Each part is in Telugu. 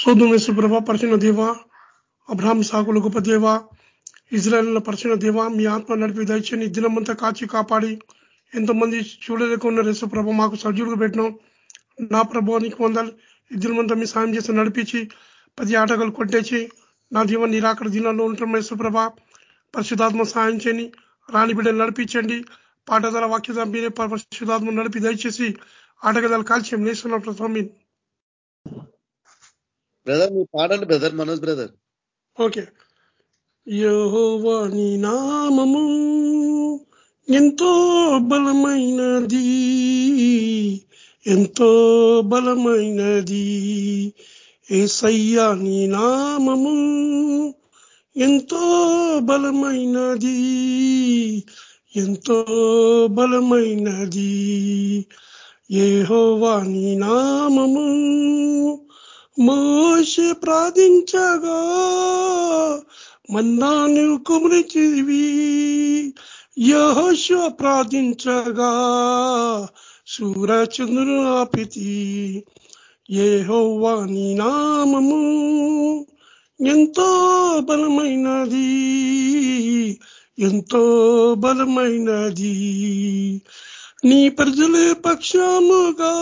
శోధమేశ్వర ప్రభ పరిచిన దేవ అబ్రాహ్మ సాకుల గొప్ప దేవ ఇజ్రాయల్ పరిచిన దేవ మీ ఆత్మ నడిపి దయచేని దినమంతా కాచి కాపాడి ఎంతోమంది చూడలేకున్న రేసు ప్రభ మాకు సజ్జులుగా పెట్టినాం. నా ప్రభావానికి పొందాలి ఇద్దరమంతా దినమంతా మీ సాయం చేసి నడిపించి పది ఆటగాలు కొట్టేసి నా దీవన్ నిరాకడ దినాల్లో ఉంటాం యేసుప్రభ పరిశుధాత్మ సాయం చేయని రాణి బిడ్డలు నడిపించండి. పాఠశాల వాక్యత మీరే పరిశుధాత్మ నడిపి దయచేసి ఆటగదాలు కాల్చేయం నేస్తున్న స్వామి బ్రదర్ మీరు పాడండి బ్రదర్ మనోజ్ బ్రదర్ ఓకే యోవాని నామము ఎంతో బలమైనది ఎంతో బలమైనది. ఏసయ్యా నీ నామము ఎంతో బలమైనది ఎంతో బలమైనది. ఏహోవా నీ నామము మోష ప్రార్థించగా మన్నాను కుమరిచివి యహోశ ప్రార్థించగా సూరచంద్రుడు ఆపితి. ఏహోవా నీ నామము ఎంతో బలమైనది ఎంతో బలమైనది. నీ ప్రజలే పక్షముగా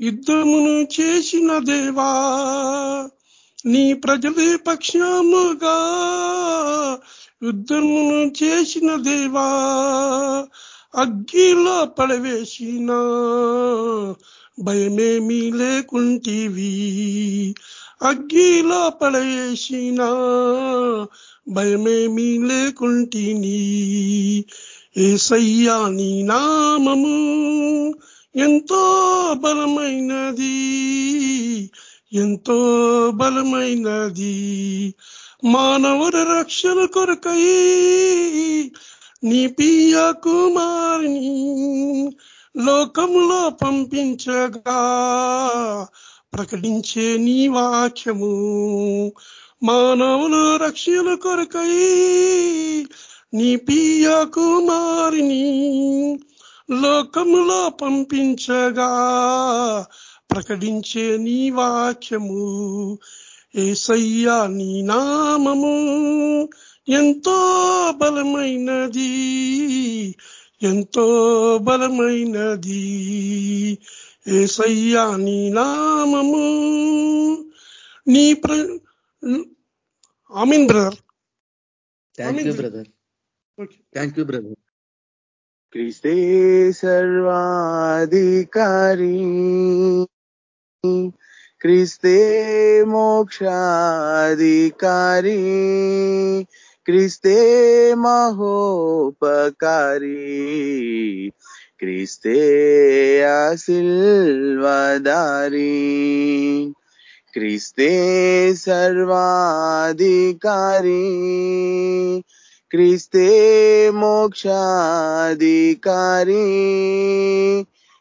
యుద్ధమును చేసిన దేవా నీ ప్రజలే పక్షముగా యుద్ధమును చేసిన దేవా అగ్గిలో పడవేసిన భయమేమీ లేకుంటీవి. అగ్గిలో పడవేసిన భయమేమీ లేకుంటిని. ఏసయ్యా నీ నామము ఎంతో బలమైనది ఎంతో బలమైనది. మానవుల రక్షణ కొరకై నీ పియ కుమారిని లోకంలో పంపించగా ప్రకటించే నీ వాక్యము మానవుల రక్షణ కొరకై నీ పియ కుమారిని లోకములో పంపించగా ప్రకటించే నీ వాక్యము. ఏసయ్యా నీ నామము ఎంతో బలమైనది ఎంతో బలమైనది. ఏసయ్యా నీ నామము నీ ప్ర ఆమీన్ brother. Thank you brother. Thank you brother క్రిస్తే సర్వాధికారి క్రిస్తే మోక్షాధికారి క్రిస్తే మహోపకారి క్రిస్తే ఆశిల్వదారి క్రిస్తే సర్వాధికారి క్రిస్తే మోక్షాధికారి.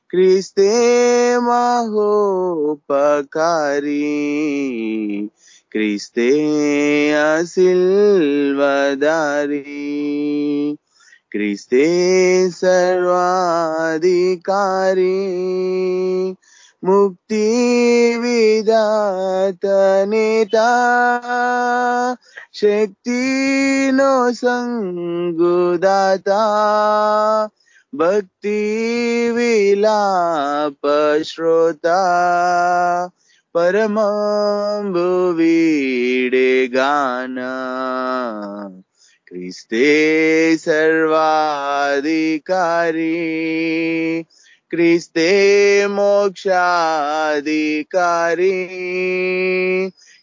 క్రిస్తే మహోపకారి. క్రిస్తే అసిల్వదారి క్రిస్తే సర్వాధికారి. ముక్తి విదాత శక్తి నో సంగుదాత. భక్తి విలాప శ్రోత. పరమాంబు వీడే గాన. క్రిస్తే సర్వాధికారి. క్రిస్తే మోక్షాధికారి.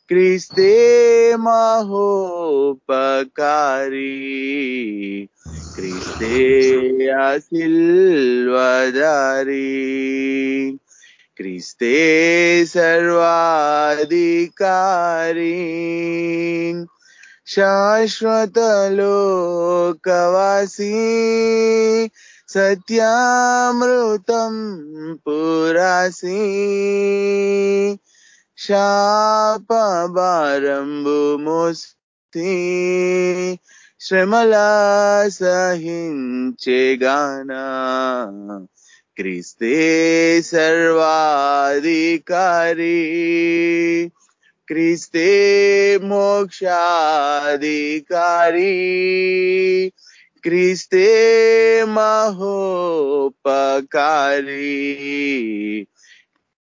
క్రిస్తే మహోపకారి. క్రిస్తే ఆశిల్వదారి క్రిస్తే సర్వాధికారి. శాశ్వతలో కవాసీ సత్యామృతం పురాసి శాపభారంబు మోస్తి శ్రమల సహించే గాన క్రీస్తే సర్వాధికారి క్రిస్తే మోక్షాధికారి క్రీస్తే మహోపకారి.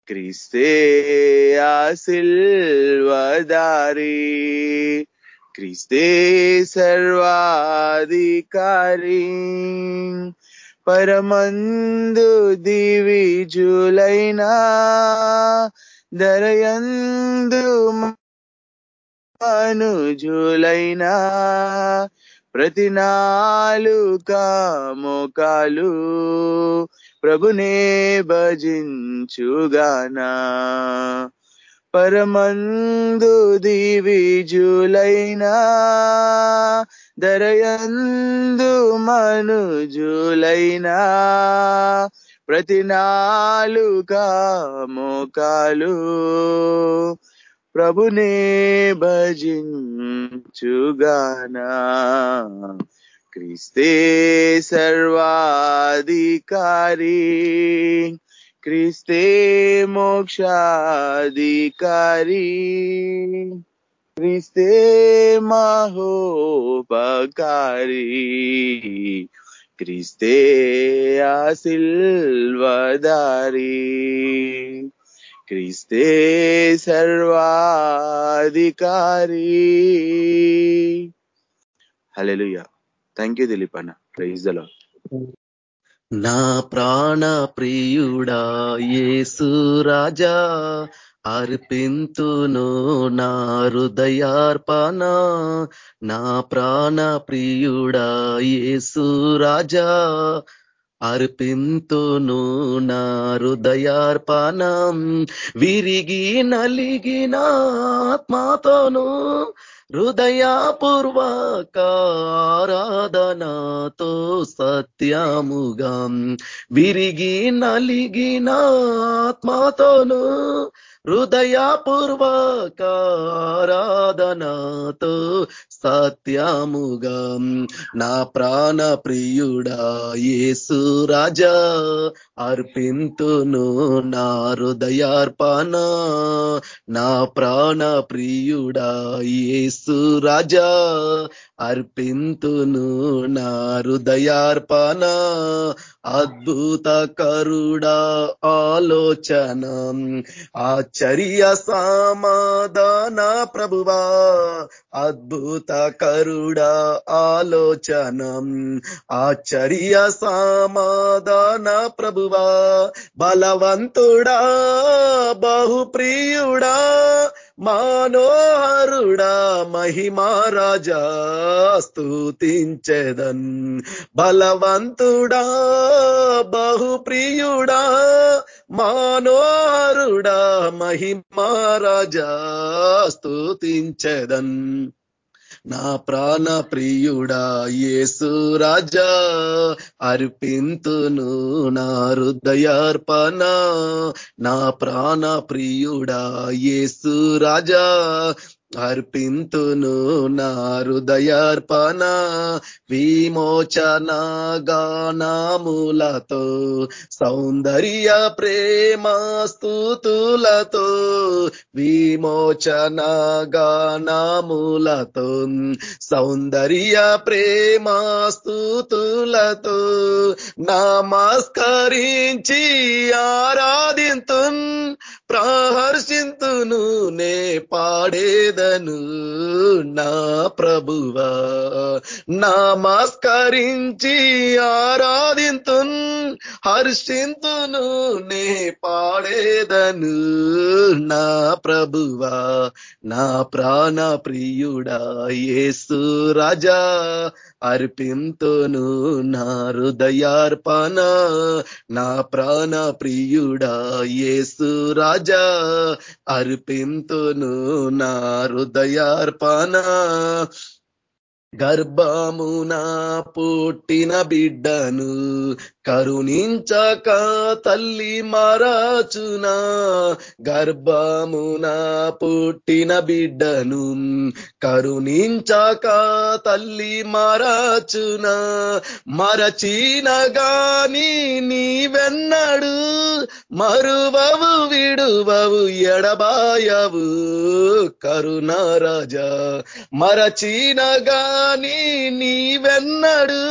క్రీస్తే ఆశిల్వదారి క్రీస్తే సర్వాధికారి. పరమందు దివిజులైనా దరయందు మనుజులైనా ప్రతి నాలుక మోకాలు ప్రభునే భజించుగానా. పరమందు దివిజులైనా దరయందు మనుజులైనా ప్రతి నాలుక మోకాలు ప్రభునే భజించుగానా. క్రీస్తే సర్వాధికారి. క్రీస్తే మోక్షాధికారి. క్రీస్తే మహోపకారి. క్రీస్తే ఆశిల్వదారి క్రీస్తే సర్వాధికారి. హలెలుయ థ్యాంక్ యూ దిలీప్ అన్న ప్రైజ్ దలో నా ప్రాణ ప్రియుడా యేసు రాజా అర్పింతును నా హృదయార్పణ. నా ప్రాణ ప్రియుడా యేసు రాజా అర్పింతును నా హృదయార్పణం. విరిగి నలిగిన ఆత్మాతోను హృదయపూర్వక ఆరాధనతో సత్యముగా. విరిగి నలిగిన ఆత్మాతోను హృదయపూర్వక ఆరాధనతో సత్యముగా నా ప్రాణ ప్రియుడా యేసు రాజా అర్పింతును నా హృదయార్పణ. నా ప్రాణ ప్రియుడా యేసు రాజా అర్పింతును నా హృదయార్పణ. అద్భుత కరుడా ఆలోచన ఆశ్చర్య సమాధాన ప్రభువా. అద్భుత కరుడా ఆలోచనం ఆశ్చర్య సమాధాన ప్రభువా బలవంతుడా బహుప్రియుడా మానోహరుడా మహిమారాజా స్తుతించెదన్. బలవంతుడా బహుప్రియుడా మానోహరుడా మహిమారాజా స్తుతించెదన్. నా ప్రాణ ప్రియుడా యేసు రాజా అర్పింతును నా హృదయార్పణ. నా ప్రాణ ప్రియుడా యేసు రాజా అర్పింతును నారుదయార్పణ విమోచన గానాములతో సౌందర్య ప్రేమ స్థుతులతో విమోచన గానాములతో సౌందర్య ప్రేమ నమస్కరించి ఆరాధింతున్ ప్రహర్షింతును నే పాడేదను నా ప్రభువా నమస్కరించి ఆరాధింతున్ హర్షింతును నే పాడేదను నా ప్రభువా. నా ప్రాణ ప్రియుడా యేసు రాజా అర్పింతును నా హృదయార్పణ నా ప్రాణ ప్రియుడా యేసు రాజా. అర్పింతును నా హృదయార్పణ గర్భమున పుట్టిన బిడ్డను కరుణించక తల్లి మరచునా గర్భమున పుట్టిన బిడ్డను కరుణించక తల్లి మరచునా మరచిన గాని నీ మరువవు విడువవు ఎడబాయవు. కరుణారాజా మరచిన గాని నీవెన్నడు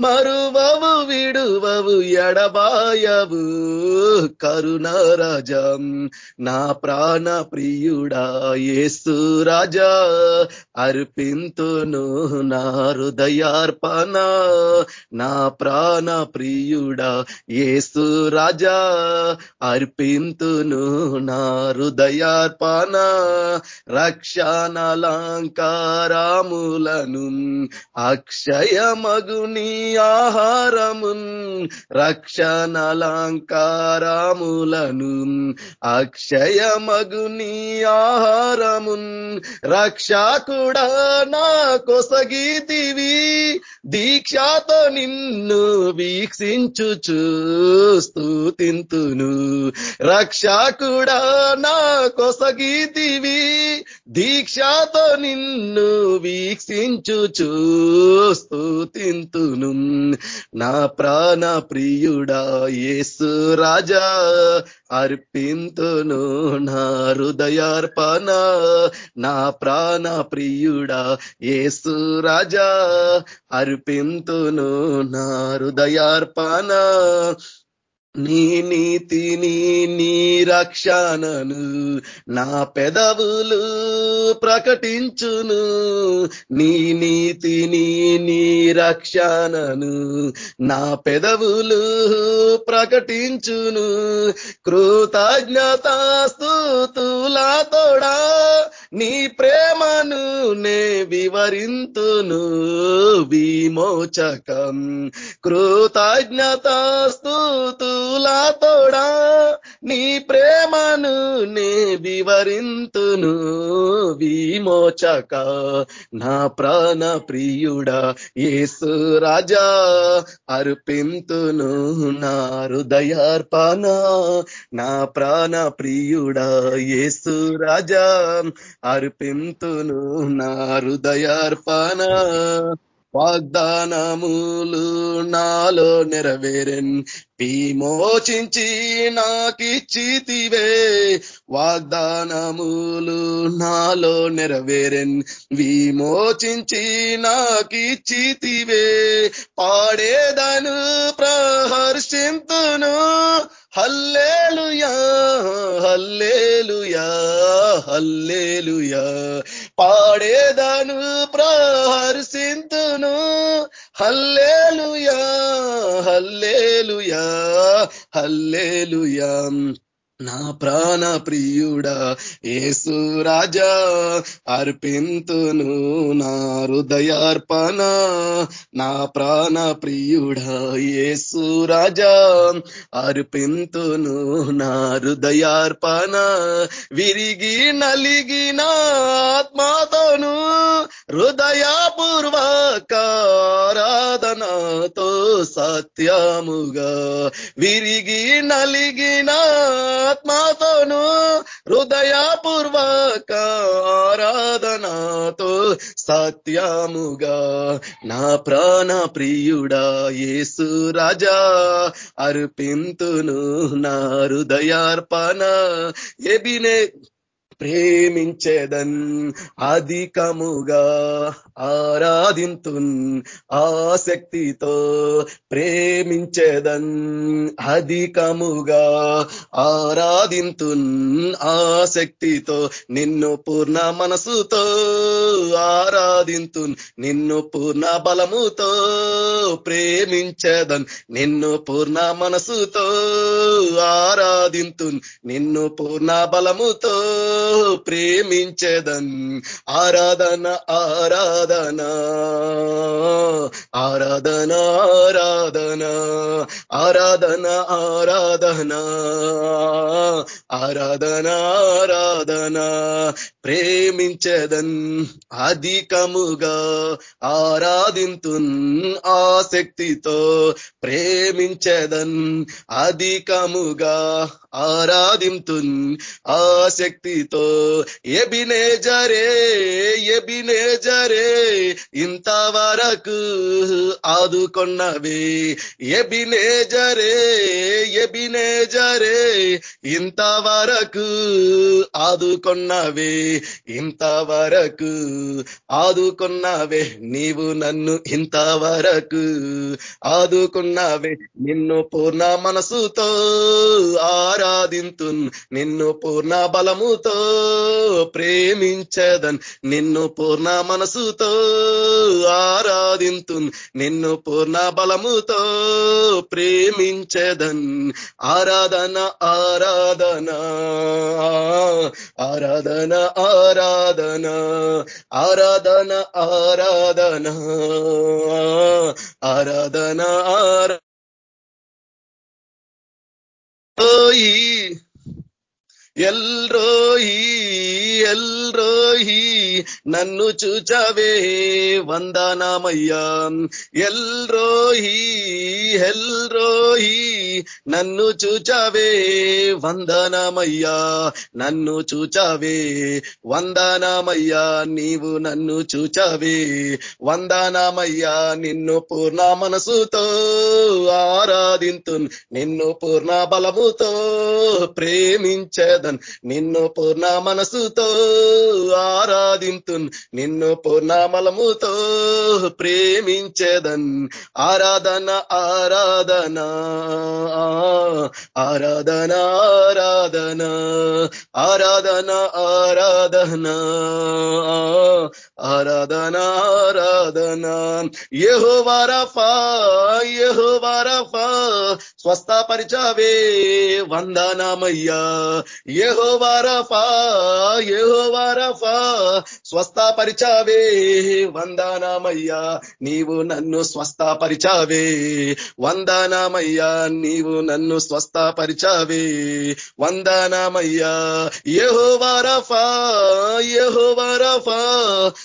మరువవు విడువవు ఎడబాయవు. కరుణారాజం నా ప్రాణ ప్రియుడా ఏసు రాజా అర్పింతును నా హృదయార్పణ నా ప్రాణ ప్రియుడా ఏసు రాజా. అర్పింతును నా హృదయార్పణ రక్షణలంకారాములను అక్షయమగుని ఆహారమున్ రక్షణలంకారాములను అక్షయమగుని ఆహారమున్ రక్షకుడా నా కొసగీతివి. దీక్షతో నిన్ను వీక్షించుచు స్థూతింతును రక్షకుడా నా కొసగీతివి. దీక్షతో నిన్ను వీక్షించుచు స్థూతింతును నా ప్రాణ ప్రియుడా యేసు రాజా అర్పింతును నా హృదయార్పణ. నా ప్రాణ ప్రియుడా ఏసు రాజా అర్పింతును నా హృదయార్పణ. నీ నీతిని నీ రక్షణను నా పెదవులు ప్రకటించును. నీ నీతిని నీ రక్షణను నా పెదవులు ప్రకటించును. కృతజ్ఞతాస్తుతులతోడా నీ ప్రేమను నే వివరింతును విమోచకం. కృతజ్ఞత స్థూతులా తోడా నీ ప్రేమను నే వివరింతును విమోచక నా ప్రాణ ప్రియుడా ఏసు రాజా అర్పింతును నా హృదయార్పణ నా ప్రాణ ప్రియుడా ఏసు రాజా అర్పింతును నా హృదయార్పణ. వాగ్దానములు నాలో నెరవేరెన్. విమోచించి నాకిచ్చితివే వాగ్దానములు నాలో నెరవేరెన్. విమోచించి నాకిచ్చితివే పాడేదను ప్రహర్షింతును. Hallelujah hallelujah hallelujah. పాడేదాను ప్రహర్షింతును హల్లేలుయా హల్లేలుయా హల్లేలుయా. నా ప్రాణ ప్రియుడా ఏసు రాజా అర్పింతును నా హృదయార్పణ. నా ప్రాణ ప్రియుడా ఏసు రాజా అర్పింతును నా హృదయార్పణ. విరిగి నలిగిన ఆత్మాతోను హృదయపూర్వకారాధనతో సత్యముగా. విరిగి నలిగిన ఆత్మాతోను హృదయపూర్వక ఆరాధనతో సత్యముగా నా ప్రాణ ప్రియుడా యేసు రాజా అర్పింతును నా హృదయార్పణ ఎబినే ప్రేమించేదన్ అధికముగా ఆరాధింతున్ ఆసక్తితో ప్రేమించేదన్ అధికముగా ఆరాధింతున్ ఆసక్తితో నిన్ను పూర్ణ మనసుతో ఆరాధింతున్ నిన్ను పూర్ణ బలముతో ప్రేమించేదన్ నిన్ను పూర్ణ మనసుతో ఆరాధింతున్ నిన్ను పూర్ణ బలముతో ప్రేమించదన్. ఆరాధన ఆరాధన. ఆరాధన ఆరాధన. ఆరాధన ఆరాధన. ఆరాధన ఆరాధన. ప్రేమించదన్ అధికముగా. ఆరాధింతున్ ఆసక్తితో ప్రేమించదన్ అధికముగా. ఆరాధింతున్ ఆసక్తితో ఎబినేజరే ఎబినేజరే ఇంతవరకు ఆదుకొన్నవే. ఎబినేజరే ఎబినేజరే ఇంతవరకు ఆదుకొన్నవే. ఇంతవరకు ఆదుకున్నావే నీవు నన్ను ఇంతవరకు ఆదుకున్నావే. నిన్ను పూర్ణ మనసుతో ఆరాధింతు నిన్ను పూర్ణ బలముతో ప్రేమించదన్. నిన్ను పూర్ణ మనసుతో ఆరాధింతు నిన్ను పూర్ణ బలముతో ప్రేమించదన్. ఆరాధన ఆరాధన ఆరాధన ఆరాధన ఆరాధన ఆరాధన ఆరాధన ఆరా ఎల్రోహి ఎల్రోహి నన్ను చూచవే వందనామయ్యా. ఎల్రోహి ఎల్రోహి నన్ను చూచవే వందనామయ్యా. నన్ను చూచవే వందనామయ్యా నీవు నన్ను చూచవే వందనామయ్యా. నిన్ను పూర్ణ మనసుతో ఆరాధింతు నిన్ను పూర్ణ బలముతో ప్రేమించద ఆరాధన్ నిన్ను పూర్ణ మనసుతో ఆరాధింతు నిన్ను పూర్ణ పూర్ణమలముతో ప్రేమించేదన్. ఆరాధన ఆరాధన ఆరాధన ఆరాధన ఆరాధన ఆరాధన ఆరాధన ఆరాధన. ఏహో వారఫా యహో వారఫా స్వస్థపరిచావే వందనామయ్యా. యహోవారఫా యహోవారఫా స్వస్థపరిచావే వందానామయ్యా నీవు నన్ను స్వస్థపరిచావే వందానామయ్యా నీవు నన్ను స్వస్థపరిచావే వందానామయ్యా. యహోవారఫా యహోవారఫా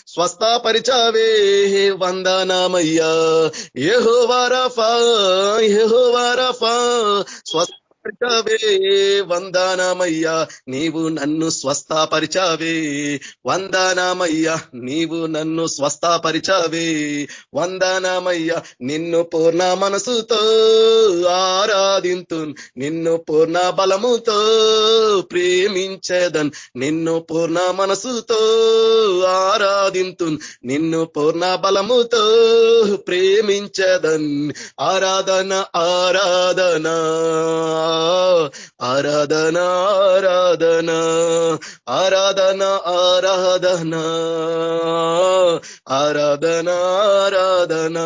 స్వస్థపరిచావే వందానామయ్యా. యహోవారఫా యహోవారఫా స్వస్థ పరిచావే వందానామయ్యా నీవు నన్ను స్వస్థపరిచావే. వందానామయ్యా నీవు నన్ను స్వస్థపరిచావే. వందానామయ్యా నిన్ను పూర్ణ మనసుతో ఆరాధింతు నిన్ను పూర్ణ బలముతో ప్రేమించేదన్ నిన్ను పూర్ణ మనసుతో ఆరాధింతు నిన్ను పూర్ణ బలముతో ప్రేమించేదన్. ఆరాధన ఆరాధన ఆరాధన ఆరాధన ఆరాధన ఆరాధన ఆరాధన ఆరాధన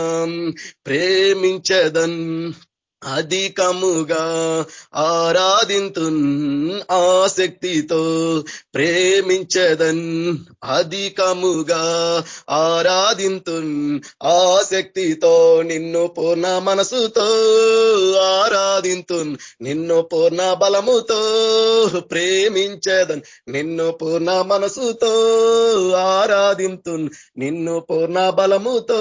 ప్రేమించదన్. అధికముగా ఆరాధింతున్ ఆసక్తితో ప్రేమించదన్. అధికముగా ఆరాధింతున్ ఆసక్తితో నిన్ను పూర్ణ మనసుతో ఆరాధింతున్. నిన్ను పూర్ణ బలముతో ప్రేమించదన్. నిన్ను పూర్ణ మనసుతో ఆరాధింతున్. నిన్ను పూర్ణ బలముతో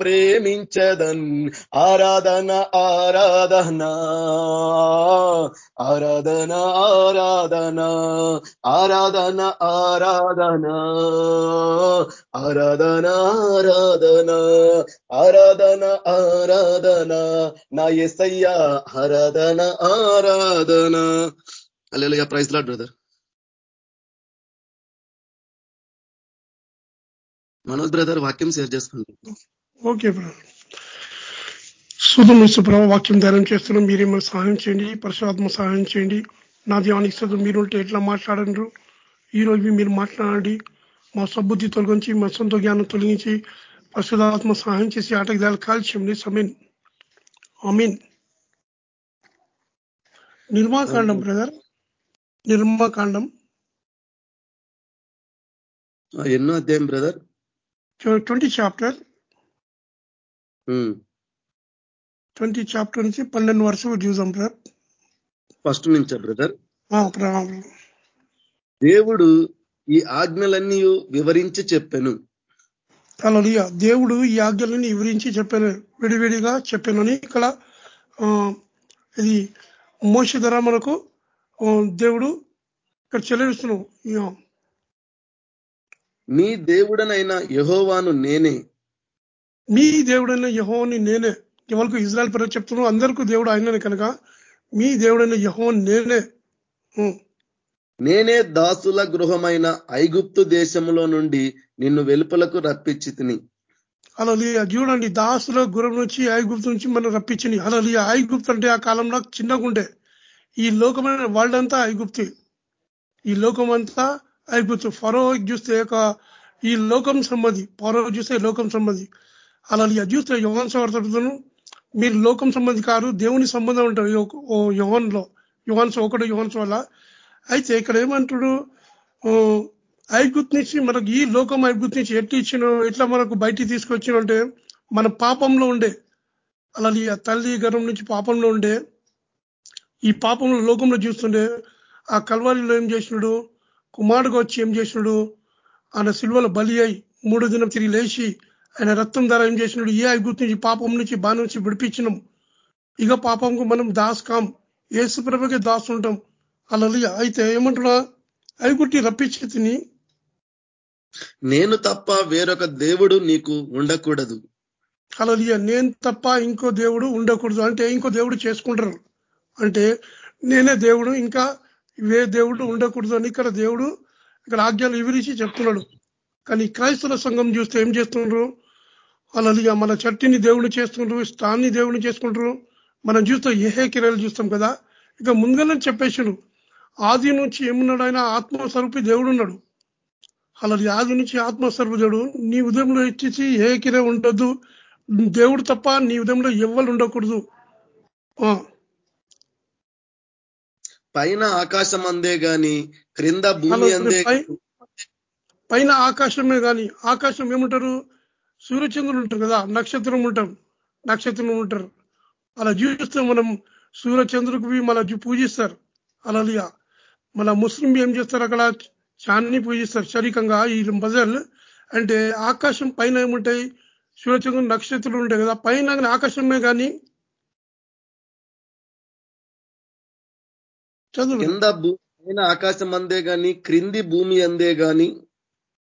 ప్రేమించదన్. ఆరాధన ఆ ఆరాధన ఆరాధన ఆరాధన ఆరాధన ఆరాధన ఆరాధన ఆరాధన ఆరాధన ఆరాధన నా ఎస్సయ్యా ఆరాధన ఆరాధన. అల్లెలుగా praise lord brother. Manoj brother వాక్యం షేర్ చేసుకోండి ఓకే బ్రదర్. సుధం ప్రభావ వాక్యం ధ్యానం చేస్తున్నాం. మీరేమో సహాయం చేయండి. పరిశుభాత్మ సహాయం చేయండి. నా ధ్యానికి సుధం మీరుంటే ఎట్లా మాట్లాడరు ఈ రోజు మీరు మాట్లాడండి. మా సబ్బుద్ధి తొలగించి మా సొంత జ్ఞానం తొలగించి పరిశుధాత్మ సహాయం చేసి ఆటకి కాల్చేయండి. సమీన్. అమీన్ నిర్మాకాండం బ్రదర్. నిర్మాకాండం. ఎన్నో అధ్యాయం brother? Twenty chapter. Twenty chapter నుంచి పన్నెండు వరుస చూసాం బ్రదర్. ఫస్ట్ నుంచా బ్రదర్? దేవుడు ఈ ఆజ్ఞలన్నీ వివరించి చెప్పాను. అలా దేవుడు ఈ ఆజ్ఞలని వివరించి చెప్పాను విడివిడిగా చెప్పానని ఇక్కడ ఇది మోస ధర మనకు దేవుడు ఇక్కడ చెల్లిస్తున్నాం మీ దేవుడనైన యహోవాను నేనే. మీ దేవుడైన యహోని నేనే. ఎవరికి ఇజ్రాయల్ పేరు చెప్తున్నావు అందరికీ దేవుడు ఆయననే కనుక మీ దేవుడైన యహో నేనే. నేనే దాసుల గృహమైన ఐగుప్తు దేశములో నుండి నిన్ను వెలుపలకు రప్పించి తిని. అలా చూడండి దాసుల గురం నుంచి ఐగుప్తు నుంచి మనం రప్పించింది అలా ఐగుప్తు అంటే ఆ కాలంలో చిన్నగా ఉండే. ఈ లోకమైన వరల్డ్ అంతా ఐగుప్తి. ఈ లోకం అంతా ఐగుప్తు. ఫరో చూస్తే ఒక ఈ లోకం సంబంధి. ఫరో చూస్తే లోకం సంబంధి. అలా చూస్తే యువన్ సవర్తను మీరు లోకం సంబంధి కారు దేవుని సంబంధం ఉంటారు ఓ యువన్లో యువన్స్ ఒకడు యువన్స్ వల్ల అయితే ఇక్కడ ఏమంటాడు? ఐగుత్ నుంచి మనకు ఈ లోకం ఐగుత్ నుంచి ఎట్టి ఇచ్చిన ఎట్లా మనకు బయటికి తీసుకొచ్చిన అంటే మన పాపంలో ఉండే అలా ఆ తల్లి గర్వం నుంచి పాపంలో ఉండే ఈ పాపంలో లోకంలో చూస్తుండే ఆ కల్వారిలో ఏం చేసినాడు? కుమారుడుగా వచ్చి ఏం చేసినాడు? ఆయన సిల్వలో బలి అయి మూడో దినం తిరిగి లేచి ఆయన రక్తం ద్వారా ఏం చేసినాడు? ఏ ఐగుప్తు నుంచి పాపం నుంచి బాణ నుంచి విడిపించినాం. ఇక పాపంకు మనం దాస్ కాం ఏసు ప్రభుకే దాస్ ఉంటాం. అలా అయితే ఏమంటున్నా? ఐగుట్టి రప్పించి తిని నేను తప్ప వేరొక దేవుడు నీకు ఉండకూడదు. అలా నేను తప్ప ఇంకో దేవుడు ఉండకూడదు. అంటే ఇంకో దేవుడు చేసుకుంటారు. అంటే నేనే దేవుడు ఇంకా వే దేవుడు ఉండకూడదు అని ఇక్కడ దేవుడు ఇక్కడ ఆజ్ఞలు వివరించి చెప్తున్నాడు. కానీ క్రైస్తవ సంఘం చూస్తే ఏం చేస్తున్నారు అలా మన చట్టిని దేవుని చేసుకుంటారు స్థాన్ని దేవుని చేసుకుంటారు. మనం చూస్తే ఏహే కిరాలు చూస్తాం కదా. ఇక ముందుగానే చెప్పేసాడు ఆది నుంచి ఏమున్నాడు ఆయన ఆత్మస్వరూపి దేవుడు ఉన్నాడు. అలా ఆది నుంచి ఆత్మస్వరూపి దేవుడు. నీ ఉదయంలో ఇచ్చేసి ఏ కిరే ఉండొద్దు. దేవుడు తప్ప నీ ఉదయంలో ఎవ్వరు ఉండకూడదు. పైన ఆకాశం అందే గాని క్రింద భూమి అందే పైన ఆకాశమే కానీ ఆకాశం ఏముంటారు? సూర్యచంద్రులు ఉంటారు కదా నక్షత్రం ఉంటాం నక్షత్రం ఉంటారు. అలా జీవిస్తే మనం సూర్యచంద్రుకి మన పూజిస్తారు. అలా మన ముస్లిం ఏం చేస్తారు అక్కడ? చాన్ని పూజిస్తారు. శరీరంగా ఈ బజల్ అంటే ఆకాశం పైన ఏముంటాయి? సూర్యచంద్రుడు నక్షత్రులు ఉంటాయి కదా పైన ఆకాశమే కానీ చదువు. కింద భూమి పైన ఆకాశం అందే గాని క్రింది భూమి అందే గాని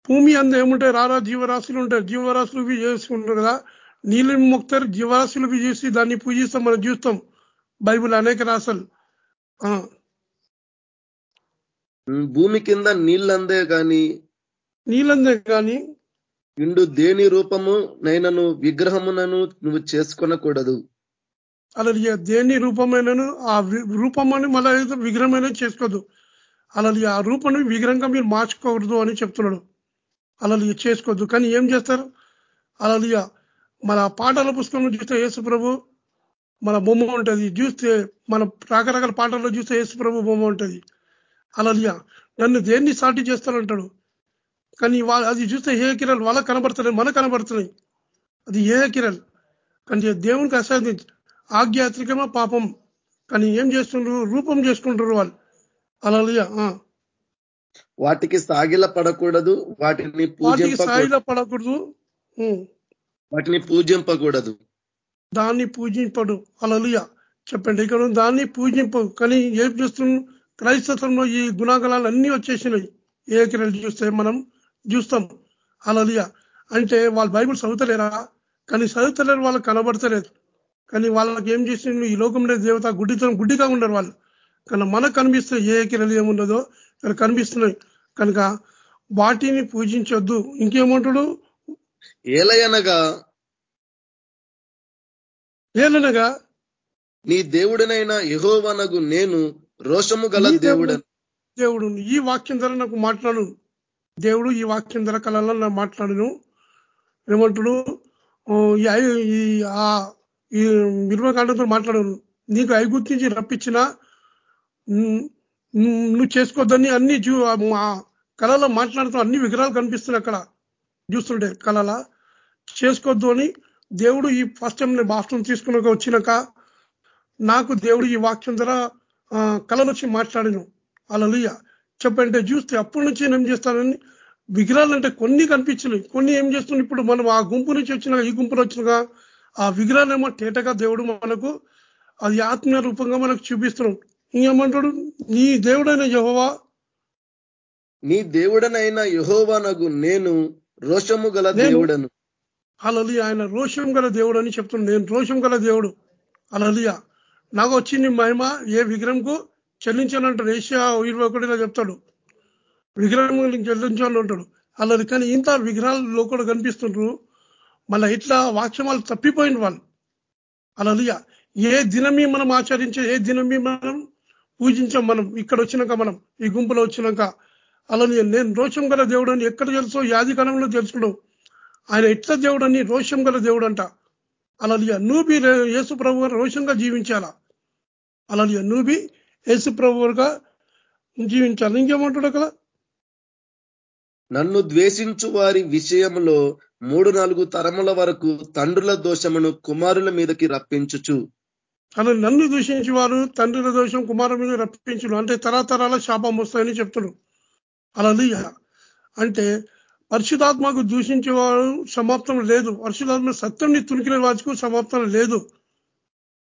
భూమి అందు ఏముంటాయి? రారా జీవరాశులు ఉంటాయి. జీవరాశులు ఇవి చేసుకుంటారు కదా. నీళ్ళు మొక్తారు జీవరాశులు చేసి దాన్ని పూజిస్తాం మనం చూస్తాం. బైబిల్ అనేక ఉమ్, భూమి కింద నీళ్ళందే గాని నీళ్ళందే కానీ ఇండు దేని రూపము నైనను విగ్రహమునను నువ్వు చేసుకొనకూడదు. అలా దేని రూపమైనను ఆ రూపమని మళ్ళీ విగ్రహమైన చేసుకోదు. అలా ఆ రూపం విగ్రహంగా మీరు మార్చుకోకూడదు అని చెప్తున్నాడు. అలా చేసుకోవద్దు. కానీ ఏం చేస్తారు? అలలుయ. మన పాటల పుస్తకంలో చూస్తే యేసు ప్రభు మన బొమ్మ ఉంటుంది. చూస్తే మన రకరకాల పాటల్లో చూస్తే యేసు ప్రభు బొమ్మ ఉంటుంది. అలలియ. నన్ను దేన్ని సాటి చేస్తానంటాడు కానీ అది చూస్తే ఏ కిరణ్ వాళ్ళ కనబడుతున్నాయి మనకు కనబడుతున్నాయి అది ఏ కిరణ్? కానీ దేవునికి అసాధ్యం ఆజ్ఞాత్రికమా పాపం? కానీ ఏం చేస్తుండ్రు? రూపం చేసుకుంటారు వాళ్ళు. అలా వాటికి సాగిల పడకూడదు వాటిని పూజింప స్థాయిలో పడకూడదు. వాటిని పూజింపకూడదు. దాన్ని పూజింపడు. అలలుయ చెప్పండి ఇక్కడ దాన్ని పూజింపవు కానీ ఏం చేస్తున్నాం? క్రైస్తవంలో ఈ గుణాగణాలు అన్ని వచ్చేసినాయి. ఏ కిరణ్ చూస్తే మనం చూస్తాం. అలలుయ అంటే వాళ్ళు బైబిల్ చదువుతలేరా? కానీ చదువుతలేరు వాళ్ళకి కనబడతలేదు. కానీ వాళ్ళకి ఏం చేసిండు ఈ లోకంలో దేవత గుడ్డితో గుడ్డిగా ఉండరు వాళ్ళు. కానీ మనకు కనిపిస్తే ఏ కిరణ్ ఏమున్నదో ఇక్కడ కనిపిస్తున్నాయి. కనుక వాటిని పూజించొద్దు. ఇంకేమంటాడు? ఏలయనగా ఏలనగా? నీ దేవుడినైన యహోవనగు నేను రోషము గల దేవుడు దేవుడు ఈ వాక్యం ద్వారా నాకు మాట్లాడు. దేవుడు ఈ వాక్యం ద్వారా కళలో నాకు మాట్లాడును. ఏమంటాడు? ఈ నిర్మకాండంతో మాట్లాడను. నీకు ఐగుప్తు నుంచి రప్పించిన నువ్వు చేసుకోవద్దని అన్ని చూ కళలో మాట్లాడుతున్న అన్ని విగ్రహాలు కనిపిస్తున్నాయి అక్కడ. చూస్తుంటే కళల. చేసుకోవద్దు అని దేవుడు ఈ ఫస్ట్ టైం నేను బాప్టం తీసుకున్నాక వచ్చినాక నాకు దేవుడు ఈ వాక్యం ద్వారా కళలు వచ్చి మాట్లాడాను అలలుయ చెప్పంటే చూస్తే అప్పటి నుంచి నేను ఏం చేస్తానని విగ్రహాలు అంటే కొన్ని కనిపించినాయి కొన్ని ఏం చేస్తున్నాయి ఇప్పుడు మనం ఆ గుంపు నుంచి వచ్చినాక ఈ గుంపులో వచ్చినాక ఆ విగ్రహాలు ఏమో తేటగా దేవుడు మనకు అది ఆత్మీయ రూపంగా మనకు చూపిస్తున్నాం ఇంకేమంటాడు? నీ దేవుడైన యెహోవా. నీ దేవుడనైన యహోవనగు నేను రోషము గల దేవుడను. అలలి ఆయన రోషం గల దేవుడు అని చెప్తున్నాడు. నేను రోషం గల దేవుడు. అలలియ నాకు వచ్చింది మహిమ ఏ విగ్రహంకు చెల్లించాలంటాడు ఏషియా ఇరవై ఒకటిలో చెప్తాడు. విగ్రహం చెల్లించాలని అలాది కానీ ఇంత విగ్రహాలు కూడా కనిపిస్తుంటారు మళ్ళీ ఇట్లా వాక్యం వాళ్ళు తప్పిపోయిన వాళ్ళు. అలా ఏ దినమీ మనం ఆచరించే ఏ దినమీ మనం పూజించాం మనం. ఇక్కడ వచ్చినాక మనం ఈ గుంపులో వచ్చినాక. అలా నేను రోషం గల దేవుడు అని ఎక్కడ తెలుసో యాది కాలంలో తెలుసుకున్నావు ఆయన ఎట్ల దేవుడు అని రోషం గల దేవుడు అంట. అలా నూబి యేసు ప్రభు రోషంగా జీవించాలా. అలా నూబి యేసు ప్రభువుగా జీవించాలి. ఇంకేమంటాడు కదా నన్ను ద్వేషించు వారి విషయంలో మూడు నాలుగు తరముల వరకు తండ్రుల దోషమును కుమారుల మీదకి రప్పించుచు. తను నన్ను దూషించి వారు తండ్రుల దోషం కుమారు మీద రప్పించు అంటే తరతరాల శాపం వస్తాయని చెప్తుడు అలా అంటే పరిశుధాత్మకు దూషించే వారు సమాప్తం లేదు. పరిశుధాత్మ సత్యంని తునికిన వారికి సమాప్తం లేదు.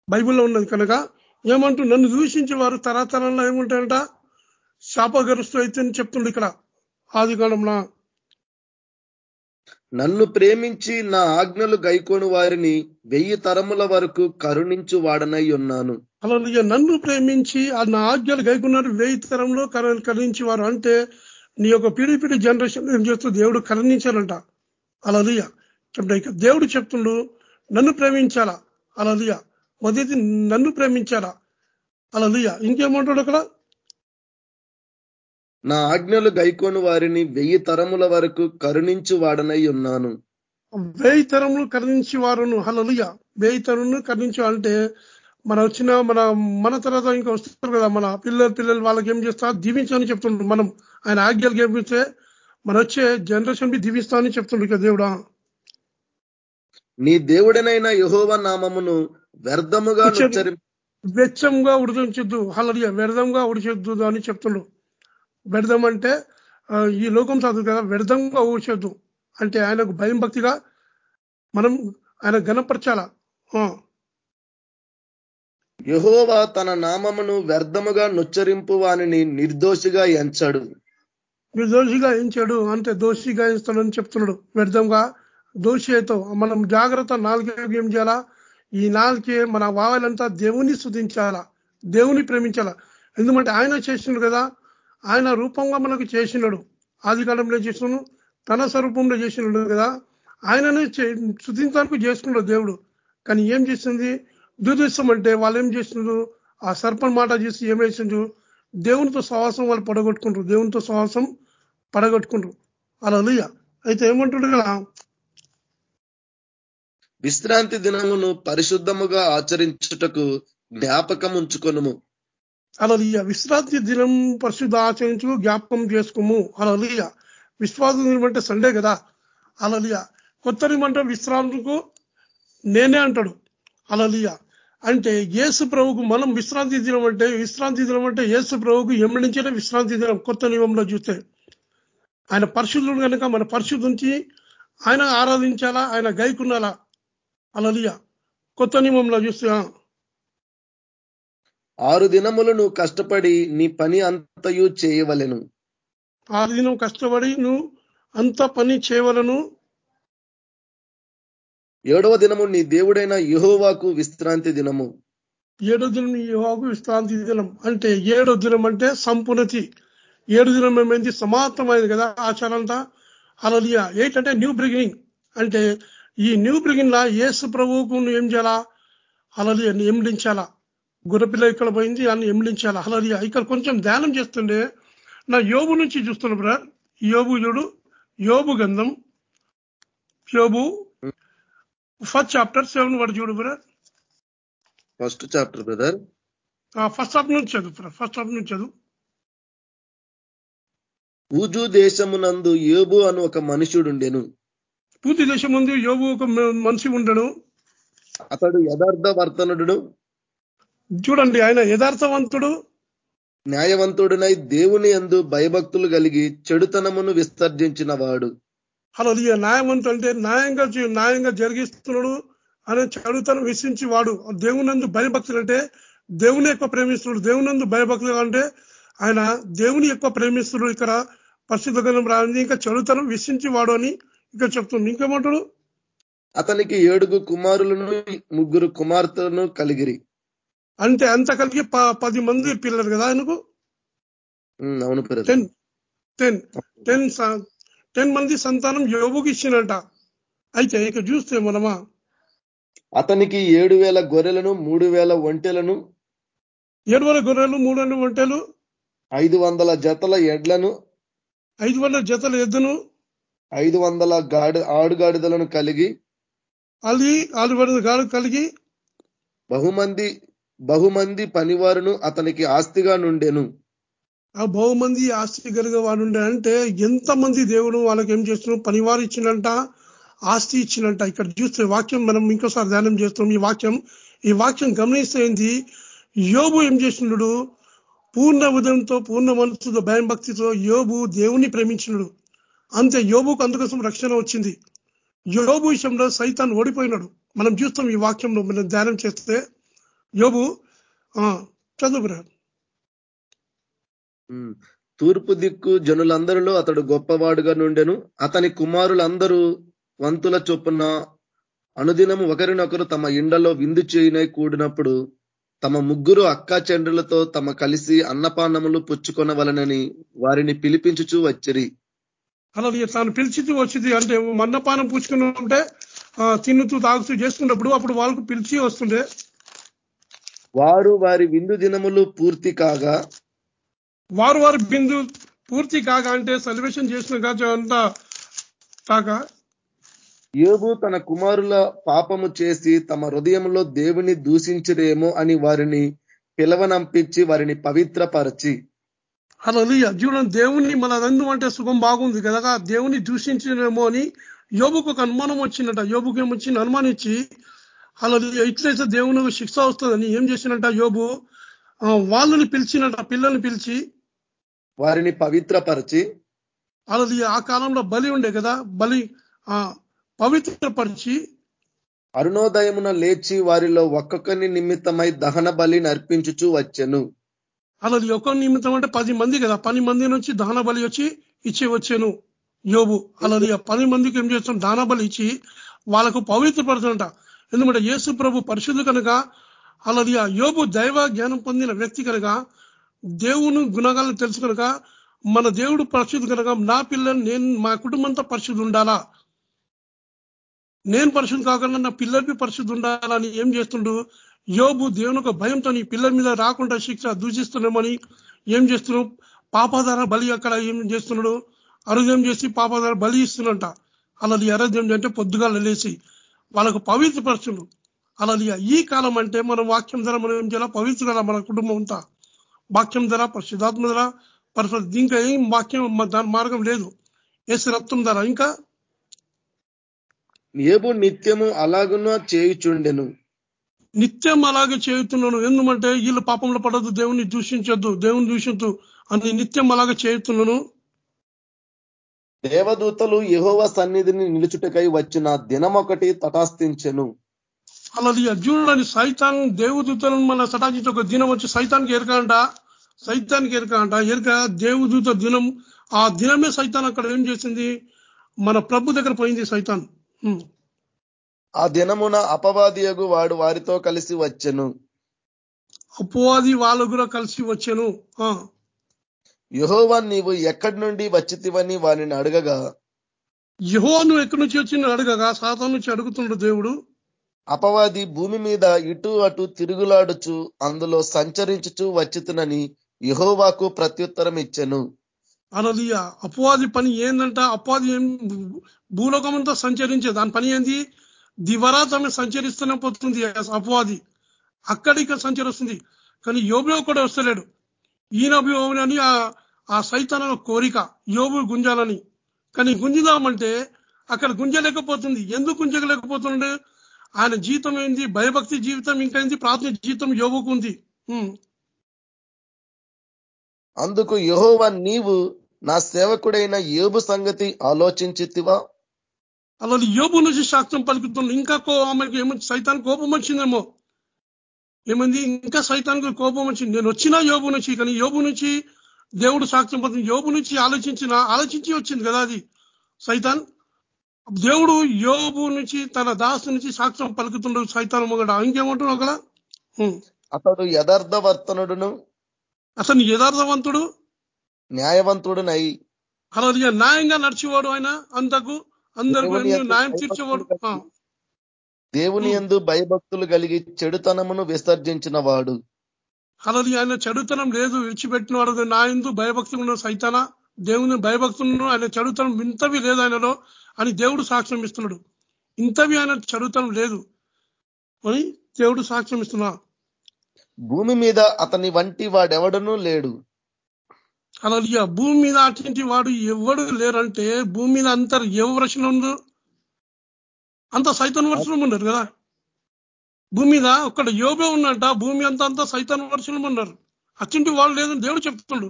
బైబిల్లో ఉన్నది కనుక ఏమంటూ నన్ను దూషించే వారు తరతరంలో ఏముంటాయంట శాపగరుస్తూ అయితే చెప్తుండే ఇక్కడ. ఆది కాలంలో నన్ను ప్రేమించి నా ఆజ్ఞలు గైకోని వారిని వెయ్యి తరముల వరకు కరుణించు వాడనై ఉన్నాను. అలా నన్ను ప్రేమించి ఆ నా ఆజ్ఞలు గైకున్నారు వెయ్యి తరంలో కరుణించి వారు అంటే నీ యొక్క పీడి పీడి జనరేషన్ ఏం చేస్తూ దేవుడు కరుణించాలంట అలలియ చెప్తా దేవుడు చెప్తుండు నన్ను ప్రేమించాలా? అలలియ మొదటి నన్ను ప్రేమించాలా? అలలియ ఇంకేమంటాడు అక్కడ నా ఆజ్ఞలు గైకోని వారిని వెయ్యి తరముల వరకు కరుణించు వాడనై ఉన్నాను. వేయి తరములు కరుణించి వారును. హలలుయ వేయి తరమును కరుణించు అంటే మన వచ్చిన మన మన తర్వాత ఇంకా వస్తారు కదా మన పిల్లలు పిల్లలు వాళ్ళకి ఏం చేస్తా? దీవించని చెప్తుండ్రు మనం. ఆయన ఆజ్ఞలు గెలిపిస్తే మన వచ్చే జనరేషన్ బి దీవిస్తా అని చెప్తుండ్రు ఇక దేవుడా. నీ దేవుడనైన యహోవ నామమును వ్యర్థముగా వెచ్చంగా ఉడిచొద్దు హలడియ వ్యర్థంగా ఉడిచొద్దు అని చెప్తుండ్రు వ్యర్థం అంటే ఈ లోకం చదువు కదా వ్యర్థంగా ఊడ్చొద్దు అంటే ఆయనకు భయం భక్తిగా మనం ఆయన గణపరచాల యహోవా తన నామమును వ్యర్థముగా నుచ్చరింపు వానిని నిర్దోషిగా ఎంచాడు. నిర్దోషిగా ఎంచాడు అంటే దోషిగా ఎంచాడని చెప్తున్నాడు. వ్యర్థంగా దోషితో మనం జాగ్రత్త నాలుగే ఏం చేయాలా? ఈ నాలుగే మన వావాలంతా దేవుని స్థుతించాలా? దేవుని ప్రేమించాలా? ఎందుకంటే ఆయన చేసినాడు కదా ఆయన రూపంగా మనకు చేసినాడు. ఆది కాలంలో చేసినాడు తన స్వరూపంలో చేసినాడు కదా. ఆయననే శుద్ధించడానికి చేసుకున్నాడు దేవుడు. కానీ ఏం చేసింది? దుర్దృష్టం అంటే వాళ్ళు ఏం చేస్తున్నారు ఆ సర్పం మాట చేసి ఏమేసిండ్రు దేవునితో సహవాసం వాళ్ళు పడగొట్టుకుంటారు. దేవునితో సహవాసం పడగొట్టుకుంటారు. అలా అయితే ఏమంటాడు కదా? విశ్రాంతి దినమును పరిశుద్ధముగా ఆచరించుటకు జ్ఞాపకం ఉంచుకొనుము. అలలియ. విశ్రాంతి దినం పరిశుద్ధ ఆచరించు జ్ఞాపకం చేసుకోము. అలలియ. విశ్వాసం దినం అంటే సండే కదా? అలలియ. కొత్త నిమంటే విశ్రాంతికు నేనే అంటాడు. అలలియ. అంటే యేసు ప్రభుకు మనం విశ్రాంతి దినం అంటే విశ్రాంతి దినం అంటే యేసు ప్రభుకు ఎమ్మడించే విశ్రాంతి దినం కొత్త నియమంలో చూస్తే. ఆయన పరిశుద్ధుడు కనుక మన పరిశుద్ధి ఆయన ఆరాధించాలా ఆయన గైకున్నాలా అలలియ. కొత్త నియమంలో చూస్తే ఆరు దినములు నువ్వు కష్టపడి నీ పని అంతయు చేయవలెను. ఆరు దినం కష్టపడి నువ్వు అంత పని చేయవలను. ఏడవ దినము నీ దేవుడైన యహోవాకు విశ్రాంతి దినము. ఏడో దినం యహోవాకు విశ్రాంతి దినం అంటే ఏడో దినం అంటే సంపూర్ణతి. ఏడు దినం ఏమైంది? సమాప్తమైంది కదా ఆచారంతా అలలియ ఎయిట్ అంటే న్యూ బిగినింగ్. అంటే ఈ న్యూ బిగినింగ్ లా యేసు ప్రభువుకు ఏం చేయాలా? అలలియ ఎమిడించాలా గుర్రపిల్ల ఇక్కడ పోయింది అని ఎమిడించాలా అలలియ ఇక్కడ కొంచెం ధ్యానం చేస్తుండే. నా యోబు నుంచి చూస్తున్నా బ్రదర్ యోబు చూడు. యోబు గంధం. యోబు ఫస్ట్ చాప్టర్ సెవెన్ వాడు చూడు brother first chapter brother. First half నుంచి చదువు ఫస్ట్ హాఫ్ నుంచి చదువు. పూజు దేశమునందు యోబు అని ఒక మనుషుడుండెను పూర్తి దేశం ముందు యోబు ఒక మనిషి ఉండడు అతడు యథార్థ వర్తనుడు చూడండి ఆయన యథార్థవంతుడు. న్యాయవంతుడినై దేవుని ఎందు భయభక్తులు కలిగి చెడుతనమును విసర్జించిన వాడు అలా న్యాయవంతు అంటే న్యాయంగా న్యాయంగా జరిగిస్తున్నాడు అనే చెడుతనం విసించి వాడు దేవునందు భయభక్తులు అంటే దేవుని ఎక్కువ ప్రేమిస్తున్నాడు. దేవునందు భయభక్తులు అంటే ఆయన దేవుని ఎక్కువ ప్రేమిస్తున్నాడు. ఇక్కడ పరిశుద్ధ గణం ఇంకా చెడుతనం విసించి వాడు అని ఇక్కడ చెప్తుంది. ఇంకేమంటాడు? అతనికి ఏడుగు కుమారులను ముగ్గురు కుమార్తెలను కలిగిరి. అంటే అంత కలిగి పది మంది పిల్లలు కదా ఆయనకు? అవును టెన్ టెన్ టెన్ టెన్ మంది సంతానం యోగుకి ఇచ్చినట. అయితే ఇక చూస్తే మనమా? అతనికి ఏడు వేల గొర్రెలను మూడు వేల ఒంటెలను ఏడు వందల గొర్రెలు మూడు వందల ఒంటెలు ఐదు వందల జతల ఎడ్లను ఐదు వందల జతల ఎద్దును ఐదు వందల గాడి ఆడుగాడిదలను కలిగి అది ఆరు వందల గాడు కలిగి బహుమంది బహుమంది పనివారును అతనికి ఆస్తిగా నుండెను. ఆ బహుమంది ఆస్తి కలిగే వాడు అంటే ఎంతమంది దేవుడు వాళ్ళకి ఏం చేస్తున్నాడు? పనివారు ఇచ్చినంట ఆస్తి ఇచ్చినంట. ఇక్కడ చూస్తే వాక్యం మనం ఇంకోసారి ధ్యానం చేస్తున్నాం ఈ వాక్యం ఈ వాక్యం గమనిస్తే యోబు ఏం చేసినాడు? పూర్ణ ఉదయంతో పూర్ణ మనసుతో భయం భక్తితో యోబు దేవుని ప్రేమించినాడు. అంతే యోబుకు అందుకోసం రక్షణ వచ్చింది. యోబు విషయంలో సైతాన్ ఓడిపోయినాడు. మనం చూస్తాం ఈ వాక్యంలో మనం ధ్యానం చేస్తే యోబు చదువురా. తూర్పు దిక్కు జనులందరిలో అతడు గొప్పవాడుగా నుండెను. అతని కుమారులందరూ వంతుల చొప్పున అనుదినము ఒకరినొకరు తమ ఇండలో విందు చేయనై కూడినప్పుడు తమ ముగ్గురు అక్కా చెండ్రులతో తమ కలిసి అన్నపానములు పుచ్చుకొనవలనని వారిని పిలిపించుచూ వచ్చిరి. అలా తాను పిలిచి వచ్చింది అంటే మన్నపానం పూచుకుని ఉంటే తిన్నుతూ తాగుతూ చేస్తున్నప్పుడు అప్పుడు వాళ్ళకు పిలిచి వస్తుండే. వారు వారి విందు దినములు పూర్తి కాగా వారు వారి బిందు పూర్తి కాగా అంటే సెలబ్రేషన్ చేసిన అంతా కాక యోబు తన కుమారుల పాపము చేసి తమ హృదయంలో దేవుని దూషించరేమో అని వారిని పిలవనంపించి వారిని పవిత్రపరచి. అలా చూడండి దేవుణ్ణి మన రందు అంటే సుఖం బాగుంది కదా? దేవుని దూషించలేమో అని యోబుకు ఒక అనుమానం వచ్చిందట. యోబుకి ఏమొచ్చింది? అనుమానించి అలా ఇట్లయితే దేవునికి శిక్ష వస్తుందని ఏం చేసినట్ట యోబు? వాళ్ళని పిలిచినట పిల్లల్ని పిలిచి వారిని పవిత్రపరచి అలా ఆ కాలంలో బలి ఉండే కదా బలి ఆ పవిత్రపరిచి అరుణోదయమున లేచి వారిలో ఒక్కొక్కని నిమిత్తమై దహన బలి నర్పించుచూ వచ్చెను. అలా ఒక నిమిత్తం అంటే పది మంది కదా పది మంది నుంచి దాన బలి వచ్చి ఇచ్చి వచ్చాను యోబు. అలా పది మందికి ఏం చేస్తాం? దాన బలి ఇచ్చి వాళ్ళకు పవిత్రపడుతుంట ఎందుకంటే యేసు ప్రభు పరిశుద్ధు కనుక అలాది ఆ యోబు దైవ జ్ఞానం పొందిన వ్యక్తి కనుక దేవుని గుణగాలను తెలుసు కనుక మన దేవుడు పరిశుద్ధి కనుక నా పిల్లలు నేను మా కుటుంబంతో పరిశుద్ధి ఉండాలా? నేను పరిశుద్ధి కాకుండా నా పిల్లలకి పరిశుద్ధి ఉండాలని ఏం చేస్తుండు? యోబు దేవుని ఒక భయంతో నీ పిల్లల మీద రాకుండా శిక్ష దూషిస్తున్నామని ఏం చేస్తున్నాడు పాపాధార బలి అక్కడ ఏం చేస్తున్నాడు? అరుదయం చేసి పాపాధార బలి ఇస్తున్నంట అలాది అరుదయం అంటే పొద్దుగాల లేచి వాళ్ళకు పవిత్రపరచుడు అలాది ఈ కాలం అంటే మనం వాక్యం ధర మనం ఏం చేయాలి? పవిత్ర మన కుటుంబం అంతా. వాక్యం ధర పరిశుధాత్మ ధర పరిశుద్ధ ఇంకా ఏం వాక్యం దాని మార్గం లేదు. ఏసు రక్తం ధర ఇంకా? ఏబు నిత్యము అలాగున చేయుచుండెను. నిత్యం అలాగే చేయుతున్నాను. ఎందుకంటే వీళ్ళు పాపంలో పడద్దు. దేవుని దూషించొద్దు. దేవుని దూషించు అని నిత్యం అలాగే చేయుతున్నాను. దేవదూతలు యెహోవ సన్నిధిని నిలుచుటకై వచ్చిన దినమొకటి తటాస్థించెను అలాది చూడండి సైతాన్ దేవదూతలను మన సటాజించి ఒక దినం వచ్చి సైతానికి ఎరక అంట సైతానికి ఎరక అంట ఎరక దేవదూత దినం. ఆ దినమే సైతాన్ అక్కడ ఏం చేసింది? మన ప్రభు దగ్గర పోయింది సైతాన్. ఆ దినమున అపవాదియగు వాడు వారితో కలిసి వచ్చెను. అపోవాది వాళ్ళు కూడా కలిసి వచ్చాను. యెహోవా నీవు ఎక్కడి నుండి వచ్చితివని వారిని అడగగా యెహోవా నువ్వు ఎక్కడి నుంచి వచ్చింది అడగగా సాతాన్ నుంచి అడుగుతుండ్రు దేవుడు. అపవాది భూమి మీద ఇటు అటు తిరుగులాడుచు అందులో సంచరించుచు వచ్చితునని యెహోవాకు ప్రత్యుత్తరం ఇచ్చెను. అన్నది ఆ అపవాది పని ఏందంట? అపవాది ఏం భూలోకమంతా సంచరించే దాని పని ఏంది? దివరాతమే సంచరిస్తూనే పోతుంది ఆ అపవాది. అక్కడికి సంచరిస్తుంది. కానీ యోబులో కూడా వస్తలేడు. ఈయన అని ఆ సైతాన కోరిక యోబు గుంజాలని. కానీ గుంజుదామంటే అక్కడ గుంజలేకపోతుంది. ఎందుకు గుంజలేకపోతుండే? ఆయన జీవితం ఏంది? భయభక్తి జీవితం ఇంకా ఏంది? ప్రార్థన జీవితం యోగుకు ఉంది. అందుకు యెహోవా నీవు నా సేవకుడైన యోబు సంగతి ఆలోచించితివా? అలా యోబు నుంచి సాక్ష్యం పలుకుతుంది. ఇంకా కో ఆమెకి ఏమో సైతాన్ కోపం వచ్చిందేమో. ఏమైంది? ఇంకా సైతానికి కోపం వచ్చింది నేను వచ్చినా యోబు నుంచి కానీ యోబు నుంచి దేవుడు సాక్ష్యం పలుకుతుంది యోబు నుంచి ఆలోచించిన ఆలోచించి వచ్చింది కదా అది. సైతాన్ దేవుడు యోబు నుంచి తన దాసు నుంచి సాక్ష్యం పలుకుతుండడు సైతాన్ మొగడ ఇంకేమంటున్నావు అక్కడ? ఉం. అతడు యథార్థవర్తనుడును అతను యథార్థవంతుడు? న్యాయవంతుడునై. అలాగే న్యాయంగా నడిచేవాడు ఆయన అంతకు. అందరికి న్యాయం తీర్చేవాడు. దేవుని. యందు భయభక్తులు కలిగి చెడుతనమును విసర్జించిన వాడు అలాగే ఆయన చెడుతనం లేదు విడిచిపెట్టిన వాడు నా ఎందు భయభక్తులను సైతాన? దేవుని భయభక్తులను ఆయన చెడుతనం ఇంతవి లేదు ఆయనలో అని దేవుడు సాక్ష్యం ఇస్తున్నాడు. ఇంతవి ఆయన చెడుతనం లేదు అని దేవుడు సాక్ష్యం ఇస్తున్నా భూమి మీద అతని వంటి వాడెవడనూ లేడు. అలాగే భూమి మీద అటువంటి వాడు ఎవడు లేరంటే భూమి మీద అంతరు ఎవరు వర్షం ఉందో అంత సైతాన్ వర్షం ఉన్నారు కదా? భూమి మీద ఒక్కడ యోబే ఉన్నంట భూమి అంతా అంతా సైతాన్ వర్షం ఉన్నారు. అచ్చింటి వాళ్ళు లేదని దేవుడు చెప్తుండు.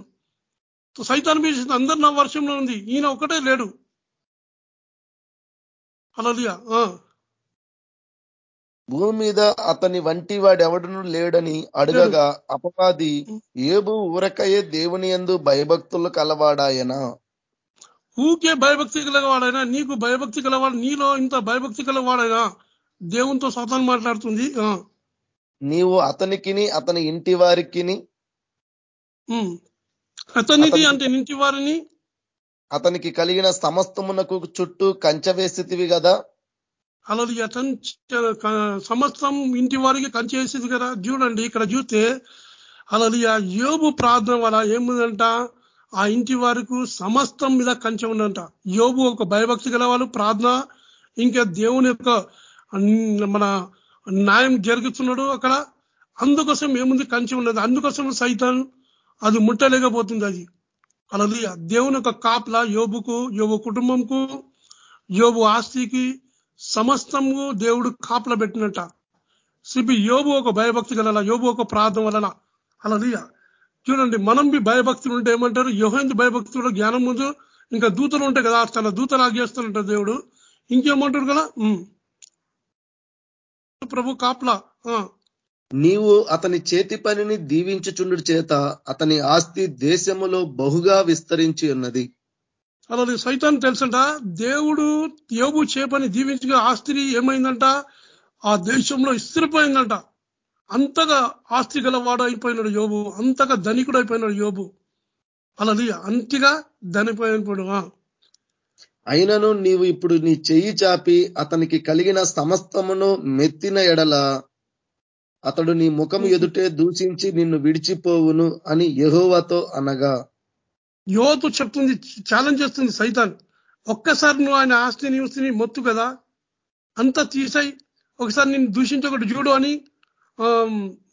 సైతాన్ మీద అందరు నా వర్షంలో ఉంది ఈయన ఒక్కటే లేడు. అలాదియా భూమి మీద అతని వంటి వాడెవడను లేడని అడగగా అపవాది ఏబు ఊరకయే దేవుని యందు భయభక్తులు కలవాడాయన? ఊకే భయభక్తి గలవాడైనా నీకు భయభక్తి గలవాడు నీలో ఇంత భయభక్తి గలవాడైనా? దేవునితో సతాన్ మాట్లాడుతుంది. నీవు అతనికిని అతని ఇంటి వారికిని. అతనిది అతనికి- అంటే ఇంటి వారిని అతనికి కలిగిన సమస్తమునకు చుట్టూ కంచె వేసితివి కదా అలాది అతను సమస్తం ఇంటి వారికి కంచేసేది కదా? చూడండి ఇక్కడ చూస్తే అలాది ఆ యోబు ప్రార్థన వల్ల ఏముందంట? ఆ ఇంటి వారికి సమస్తం మీద కంచె ఉందంట. యోబు ఒక భయభక్తి గల వాళ్ళు ప్రార్థన ఇంకా దేవుని యొక్క మన న్యాయం జరుగుతున్నాడు అక్కడ. అందుకోసం ఏముంది? కంచి ఉన్నది. అందుకోసం సైతం అది ముట్టలేకపోతుంది అది. అలాది దేవుని యొక్క కాపల యోబుకు యోబు కుటుంబంకు యోబు ఆస్తికి సమస్తము దేవుడు కాపల పెట్టినట్ట సిపి యోబు ఒక భయభక్తి గల యోబు ఒక ప్రార్థన వలన. అలాది చూడండి మనం బి భయభక్తులు ఉంటే ఏమంటారు? యోహంది భయభక్తులు జ్ఞానం ముందు ఇంకా దూతలు ఉంటాయి కదా తన దూతలు ఆగేస్తున్నట్టు దేవుడు. ఇంకేమంటారు కదా? ప్రభు కాపలా. నీవు అతని చేతి పనిని దీవించుచుండు చేత అతని ఆస్తి దేశములో బహుగా విస్తరించి ఉన్నది. అలాగే సైతాన్ తెలుసంట? దేవుడు యోబు చేపని దీవించగా ఆస్తిని ఏమైందంట? ఆ దేశంలో ఇస్త్రిపోయిందంట అంతగా ఆస్తి గలవాడు అయిపోయినాడు యోబు. అంతగా ధనికుడు అయిపోయినాడు యోబు అలాది అంతిగా ధనిపోయినప్పుడు. అయినను నీవు ఇప్పుడు నీ చెయ్యి చాపి అతనికి కలిగిన సమస్తమును మెత్తిన ఎడల అతడు నీ ముఖము ఎదుటే దూషించి నిన్ను విడిచిపోవును అని యెహోవాతో అనగా. యువత చెప్తుంది ఛాలెంజ్ చేస్తుంది సైతాన్. ఒక్కసారి నువ్వు ఆయన ఆస్తిని ఉస్తిని మొత్తు కదా? అంతా తీసాయి. ఒకసారి నేను దూషించకూడదు చూడు అని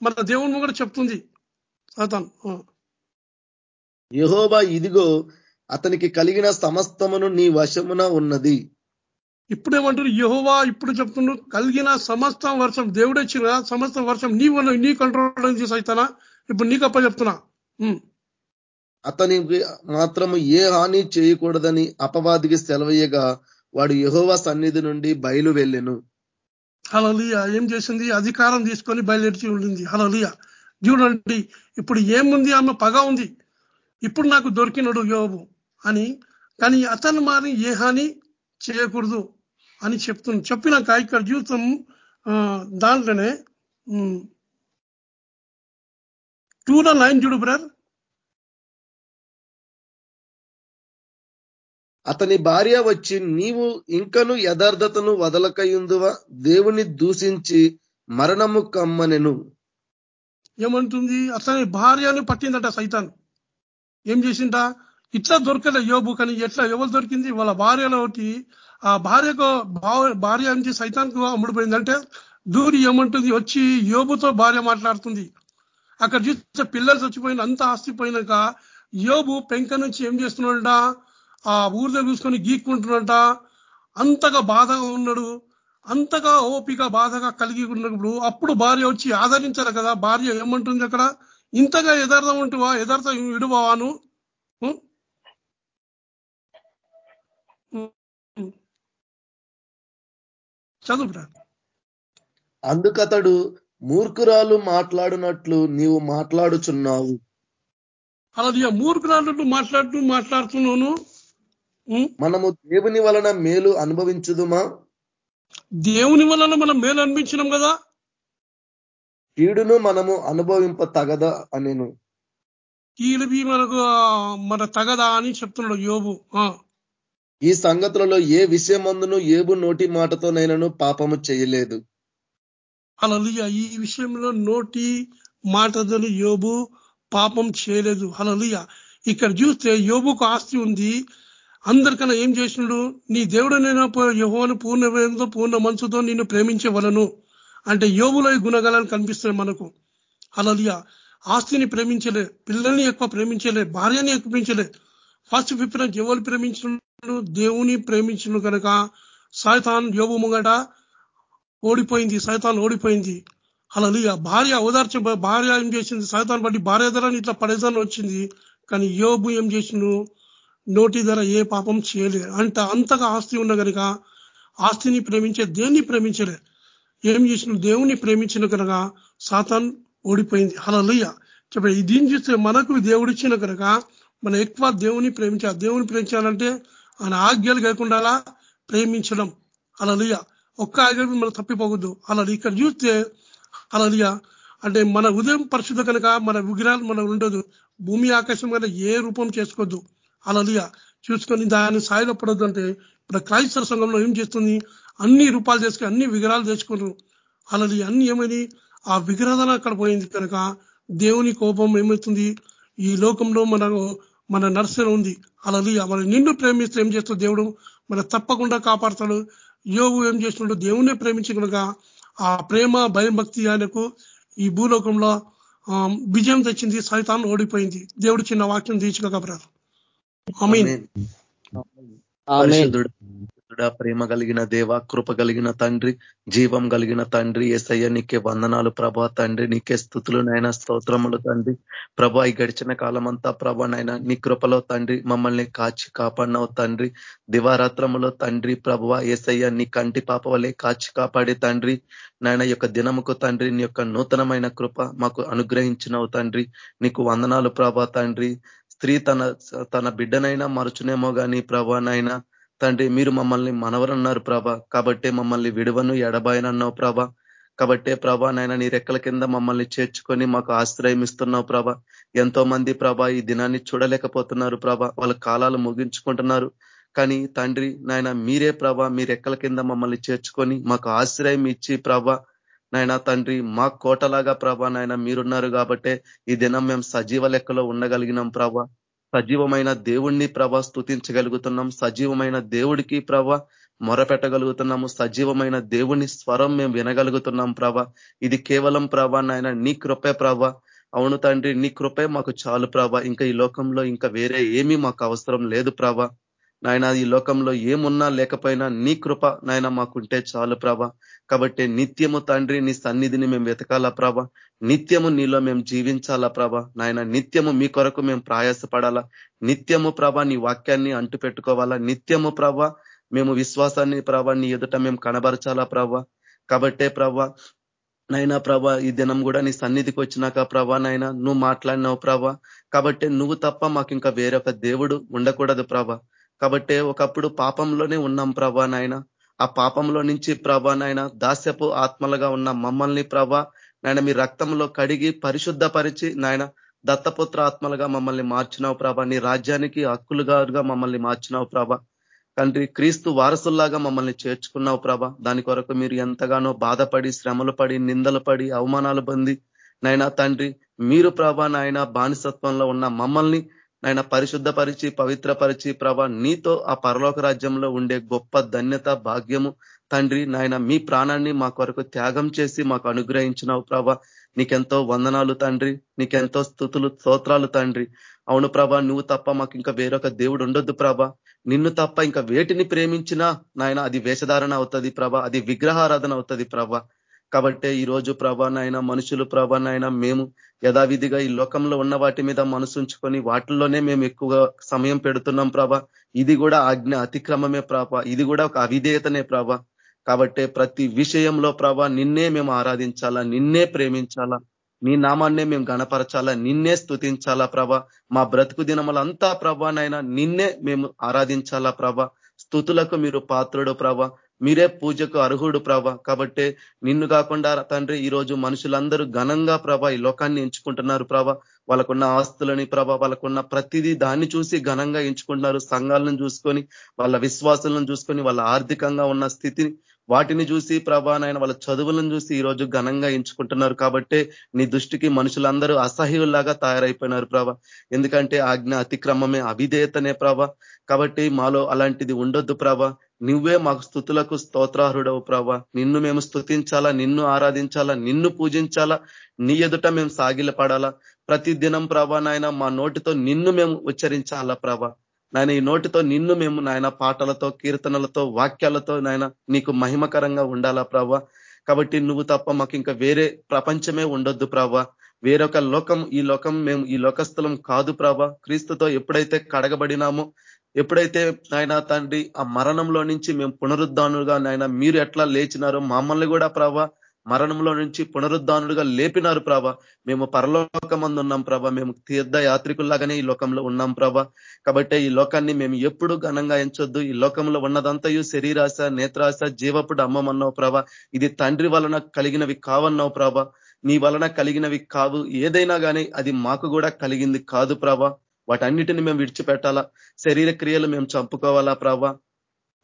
మన దేవుని కూడా చెప్తుంది సైతాన్. ఆ. యెహోవా ఇదిగో అతనికి కలిగిన సమస్తమును నీ వశమున ఉన్నది. ఇప్పుడు ఏమంటారు యహోవా ఇప్పుడు చెప్తున్నాడు కలిగిన సమస్త వర్షం దేవుడే ఇచ్చిన సమస్త వర్షం నీ నీ కంట్రోల్ సైతానా ఇప్పుడు నీకు అప్ప చెప్తున్నా. అతనికి మాత్రము ఏ హాని చేయకూడదని అపవాదికి సెలవయ్యగా వాడు యెహోవా సన్నిధి నుండి బయలు వెళ్ళెను. హలలియ ఏం చేసింది? అధికారం తీసుకొని బయలుదేరి ఉండింది. హలలియ చూడండి ఇప్పుడు ఏముంది? ఆమె పగ ఉంది. ఇప్పుడు నాకు దొరికినడు యోబు. అని కానీ అతను మారి ఏ హాని చేయకూడదు అని చెప్తుంది చెప్పినాక ఇక్కడ ఆ, దాంట్లోనే టూలో లైన్ చూడు బ్రదర్ అతని భార్య వచ్చి నీవు ఇంకను యథార్థతను వదలకయుందువా? దేవుని దూషించి మరణము కమ్మనెను. ఏమంటుంది? అతని భార్యను పట్టిందట సైతాన్. ఏం చేసింట? ఇట్లా దొరకలే యోబు కానీ ఎట్లా? ఎవరు దొరికింది? వాళ్ళ భార్యలో ఒకటి ఆ భార్యకు భార్య నుంచి సైతానికి అమ్ముడిపోయింది. అంటే దూరి ఏమంటుంది? వచ్చి యోబుతో భార్య మాట్లాడుతుంది. అక్కడ చూస్తే పిల్లలు చచ్చిపోయిన అంత ఆస్తి పోయినాక యోబు పెంక నుంచి ఏం చేస్తున్నాడ ఆ ఊరిలో చూసుకొని గీక్కుంటున్నట అంతగా బాధగా ఉన్నాడు. అంతగా ఓపిక బాధగా కలిగి ఉన్నప్పుడు అప్పుడు భార్య వచ్చి ఆదరించాలి కదా. భార్య ఏమంటుంది అక్కడ? ఇంతగా యథార్థం ఉంటువా? యథార్థం విడువాను చదువు. అందుకతడు మూర్ఖురాలు మాట్లాడునట్లు నీవు మాట్లాడుచున్నావు. అలాది ఆ మూర్ఖురాలు మాట్లాడుతూ మాట్లాడుతున్నాను? మనము దేవుని వలన మేలు అనుభవించుదుమా? దేవుని వలన మనం మేలు అనిపించినాం కదా? కీడును మనము అనుభవింప తగదా అనేను. కీలుబి మనకు మన తగదా అని చెప్తున్నాడు యోబు. ఈ సంగతులలో ఏ విషయమందును ఏబు నోటి మాటతోనైనాను పాపము చేయలేదు. అలా ఈ విషయంలో నోటి మాటతో యోబు పాపం చేయలేదు. అలలియ ఇక్కడ చూస్తే యోబుకు ఆస్తి ఉంది. అందరికన్నా ఏం చేసినాడు? నీ దేవుడనైనా యహోను పూర్ణ పూర్ణ మనసుతో నిన్ను ప్రేమించవలను. అంటే యోబులో గుణగలను కనిపిస్తాయి మనకు. అలలియ ఆస్తిని ప్రేమించలే పిల్లల్ని ఎక్కువ ప్రేమించలే భార్యని ఎక్కువ ప్రేమించలే. ఫస్ట్ ప్రిఫరెన్స్ ఎవరు ప్రేమించిన దేవుని ప్రేమించిన కనుక సాయతాన్ యోబు ముంగట ఓడిపోయింది సైతాన్ ఓడిపోయింది. అలా భార్య ఓదార్చ భార్య ఏం చేసింది? సైతాన్ బట్టి భార్య ధర ఇట్లా పడేదని వచ్చింది. కానీ యోబు ఏం చేసిండు? నోటి ధర ఏ పాపం చేయలే అంట అంతగా ఆస్తి ఉన్న కనుక ఆస్తిని ప్రేమించే దేన్ని ప్రేమించలే? ఏం చేసిన దేవుని ప్రేమించిన కనుక సాతాన్ ఓడిపోయింది. అలలుయ్య చెప్పండి దీన్ని చూస్తే మనకు దేవుడిచ్చిన కనుక మనం ఎక్కువ దేవుని ప్రేమించాలి దేవుని ప్రేమించాలంటే ఆయన ఆజ్ఞలు కాకుండా ప్రేమించడం. అలలియ ఒక్క ఆజ్ఞ మనం తప్పిపోకూడదు అలా ఇక్కడ చూస్తే అలలియ అంటే మన ఉదయం పరిశుద్ధ కనుక మన విగ్రహాలు మనం ఉండదు. భూమి ఆకాశం కనుక ఏ రూపం చేసుకోవద్దు. అలలియ చూసుకొని దాన్ని సాయిలో పడొద్దు అంటే ఇప్పుడు క్రైస్తవ సంఘంలో ఏం చేస్తుంది? అన్ని రూపాలు చేసుకుని అన్ని విగ్రహాలు తెచ్చుకున్నారు అలలి అన్ని ఏమైంది? ఆ విగ్రహణ అక్కడ పోయింది కనుక దేవుని కోపం ఏమవుతుంది? ఈ లోకంలో మన మన నర్సన ఉంది. అలలి మన నిన్ను ప్రేమిస్తే ఏం చేస్తాడు దేవుడు? మన తప్పకుండా కాపాడతాడు. యోగు ఏం చేస్తున్నాడు దేవునే ప్రేమించి కనుక ఆ ప్రేమ భయం భక్తి ఆయనకు ఈ భూలోకంలో విజయం తెచ్చింది. సైతాన్ని ఓడిపోయింది. దేవుడు చిన్న వాక్యం తీర్చుకోగలరు పరిశుద్ధుడు ప్రేమ కలిగిన దేవ కృప కలిగిన తండ్రి జీవం కలిగిన తండ్రి ఏసయ్య నీకే వందనాలు ప్రభా తండ్రి నీకే స్థుతులు నాయన స్తోత్రములు తండ్రి. ప్రభా ఈ గడిచిన కాలం అంతా ప్రభా నాయన నీ కృపలో తండ్రి మమ్మల్ని కాచి కాపాడినవు తండ్రి. దివారాత్రములో తండ్రి ప్రభా ఏసయ్య నీ కంటి పాప వలె కాచి కాపాడే తండ్రి. నాయన యొక్క దినముకు తండ్రి నీ యొక్క నూతనమైన కృప మాకు అనుగ్రహించినవు తండ్రి. నీకు వందనాలు ప్రభా తండ్రి. స్త్రీ తన తన బిడ్డనైనా మరచునేమో కానీ ప్రభానైనా తండ్రి మీరు మమ్మల్ని మనవరన్నారు ప్రభ. కాబట్టే మమ్మల్ని విడువను ఎడబాయనన్నావు ప్రభ. కాబట్టే ప్రభా నాయన నీ రెక్కల కింద మమ్మల్ని చేర్చుకొని మాకు ఆశ్రయం ఇస్తున్నావు ప్రభ. ఎంతో మంది ప్రభ ఈ దినాన్ని చూడలేకపోతున్నారు ప్రభ. వాళ్ళ కాలాలు ముగించుకుంటున్నారు. కానీ తండ్రి నాయన మీరే ప్రభ మీ రెక్కల కింద మమ్మల్ని చేర్చుకొని మాకు ఆశ్రయం ఇచ్చి ప్రభ. నాయన తండ్రి మా కోటలాగా ప్రభ నాయన మీరున్నారు కాబట్టే ఈ దినం మేము సజీవ లెక్కలో ఉండగలిగినాం ప్రభ. సజీవమైన దేవుణ్ణి ప్రభ స్థుతించగలుగుతున్నాం సజీవమైన దేవుడికి ప్రభ మొరపెట్టగలుగుతున్నాము. సజీవమైన దేవుని స్వరం మేము వినగలుగుతున్నాం ప్రభ. ఇది కేవలం ప్రభ నాయన నీ కృపే ప్రభ. అవును తండ్రి నీ కృపే మాకు చాలు ప్రభ. ఇంకా ఈ లోకంలో ఇంకా వేరే ఏమీ మాకు అవసరం లేదు ప్రభ. నాయన ఈ లోకంలో ఏమున్నా లేకపోయినా నీ కృప నాయన మాకుంటే చాలు ప్రభ. కాబట్టి నిత్యము తండ్రి నీ సన్నిధిని మేము వెతకాలా ప్రభ. నిత్యము నీలో మేము జీవించాలా ప్రభ. నాయన నిత్యము మీ కొరకు మేము ప్రయాసపడాలా. నిత్యము ప్రభ నీ వాక్యాన్ని అంటు పెట్టుకోవాలా నిత్యము ప్రభ మేము విశ్వాసాన్ని ప్రభ నీ ఎదుట మేము కనబరచాలా ప్రభ. కాబట్టే ప్రభ నైనా ప్రభ ఈ దినం కూడా నీ సన్నిధికి వచ్చినాక ప్రభా నైనా నువ్వు మాట్లాడినావు ప్రభ. కాబట్టి నువ్వు తప్ప మాకు ఇంకా వేరొక దేవుడు ఉండకూడదు ప్రభ. కాబట్టి ఒకప్పుడు పాపంలోనే ఉన్నాం ప్రభా నాయన. ఆ పాపంలో నుంచి ప్రభా నాయన దాస్యపు ఆత్మలుగా ఉన్న మమ్మల్ని ప్రభా నాయన మీ రక్తంలో కడిగి పరిశుద్ధపరిచి నాయన దత్తపుత్ర ఆత్మలుగా మమ్మల్ని మార్చినావు ప్రభా నీ రాజ్యానికి హక్కులుగా మమ్మల్ని మార్చినావు ప్రభ తండ్రి క్రీస్తు వారసుల్లాగా మమ్మల్ని చేర్చుకున్నావు ప్రభ దాని కొరకు మీరు ఎంతగానో బాధపడి శ్రమలు పడి నిందలు పడి అవమానాలు పొంది నైనా తండ్రి మీరు ప్రభా నాయన బానిసత్వంలో ఉన్న మమ్మల్ని నాయన పరిశుద్ధపరిచి పవిత్రపరిచి ప్రభ నీతో ఆ పరలోక రాజ్యంలో ఉండే గొప్ప ధన్యత భాగ్యము తండ్రి నాయన మీ ప్రాణాన్ని మా కొరకు త్యాగం చేసి మాకు అనుగ్రహించినావు ప్రభ. నీకెంతో వందనాలు తండ్రి నీకెంతో స్థుతులు స్తోత్రాలు తండ్రి. అవును ప్రభ నువ్వు తప్ప మాకు ఇంకా వేరొక దేవుడు ఉండొద్దు ప్రభ. నిన్ను తప్ప ఇంకా వేటిని ప్రేమించినా నాయన అది వేషధారణ అవుతుంది ప్రభ అది విగ్రహారాధన అవుతుంది ప్రభ. కాబట్టే ఈరోజు ప్రభానైనా మనుషులు ప్రభానైనా మేము యథావిధిగా ఈ లోకంలో ఉన్న వాటి మీద మనసుంచుకొని వాటిల్లోనే మేము ఎక్కువగా సమయం పెడుతున్నాం ప్రభ. ఇది కూడా ఆజ్ఞ అతిక్రమమే ప్రాభ. ఇది కూడా ఒక అవిధేయతనే ప్రభ. కాబట్టి ప్రతి విషయంలో ప్రభ నిన్నే మేము ఆరాధించాలా నిన్నే ప్రేమించాలా నీ నామాన్నే మేము గణపరచాలా నిన్నే స్థుతించాలా ప్రభ. మా బ్రతుకు దినములంతా ప్రభానైనా నిన్నే మేము ఆరాధించాలా ప్రభ. స్థుతులకు మీరు పాత్రుడు ప్రభ. మీరే పూజకు అర్హుడు ప్రభ. కాబట్టి నిన్ను కాకుండా తండ్రి ఈరోజు మనుషులందరూ ఘనంగా ప్రభ ఈ లోకాన్ని ఎంచుకుంటున్నారు ప్రభ. వాళ్ళకున్న ఆస్తులని ప్రభ వాళ్ళకున్న ప్రతిదీ దాన్ని చూసి ఘనంగా ఎంచుకుంటున్నారు. సంఘాలను చూసుకొని వాళ్ళ విశ్వాసాలను చూసుకొని వాళ్ళ ఆర్థికంగా ఉన్న స్థితిని వాటిని చూసి ప్రభా నాయన వాళ్ళ చదువులను చూసి ఈ రోజు ఘనంగా ఎంచుకుంటున్నారు కాబట్టి నీ దృష్టికి మనుషులందరూ అసహ్యుల్లాగా తయారైపోయినారు ప్రభా. ఎందుకంటే ఆజ్ఞ అతిక్రమమే అవిధేయతనే ప్రభ. కాబట్టి మాలో అలాంటిది ఉండొద్దు ప్రభ. నువ్వే మాకు స్థుతులకు స్తోత్రార్హుడవు ప్రభ. నిన్ను మేము స్థుతించాలా నిన్ను ఆరాధించాలా నిన్ను పూజించాలా నీ ఎదుట మేము సాగిలపడాలా. ప్రతి దినం ప్రభా నాయన మా నోటితో నిన్ను మేము ఉచ్చరించాలా ప్రభ. నాయన ఈ నోటితో నిన్ను మేము నాయన పాటలతో కీర్తనలతో వాక్యాలతో నాయన నీకు మహిమకరంగా ఉండాలా ప్రభ. కాబట్టి నువ్వు తప్ప మాకు ఇంకా వేరే ప్రపంచమే ఉండొద్దు ప్రభావ వేరొక లోకం ఈ లోకం మేము ఈ లోకస్థలం కాదు ప్రభా. క్రీస్తుతో ఎప్పుడైతే కడగబడినామో ఎప్పుడైతే నాయన తండ్రి ఆ మరణంలో నుంచి మేము పునరుద్ధానులుగా నాయన మీరు ఎట్లా లేచినారో మమ్మల్ని కూడా ప్రభా మరణంలో నుంచి పునరుద్ధానుడుగా లేపినారు ప్రభ. మేము పరలోకమందు ఉన్నాం ప్రభ. మేము తీర్థయాత్రికుల్లాగానే ఈ లోకంలో ఉన్నాం ప్రభ. కాబట్టి ఈ లోకాన్ని మేము ఎప్పుడు ఘనంగా ఎంచొద్దు. ఈ లోకంలో ఉన్నదంతయు శరీరాశ నేత్రాశ జీవపుడు అమ్మమన్నావు ప్రభ. ఇది తండ్రి వలన కలిగినవి కావన్నావు ప్రభ. నీ వలన కలిగినవి కావు. ఏదైనా కానీ అది మాకు కూడా కలిగింది కాదు ప్రభ. వాటన్నిటిని మేము విడిచిపెట్టాలా? శరీర క్రియలు మేము చంపుకోవాలా ప్రభా?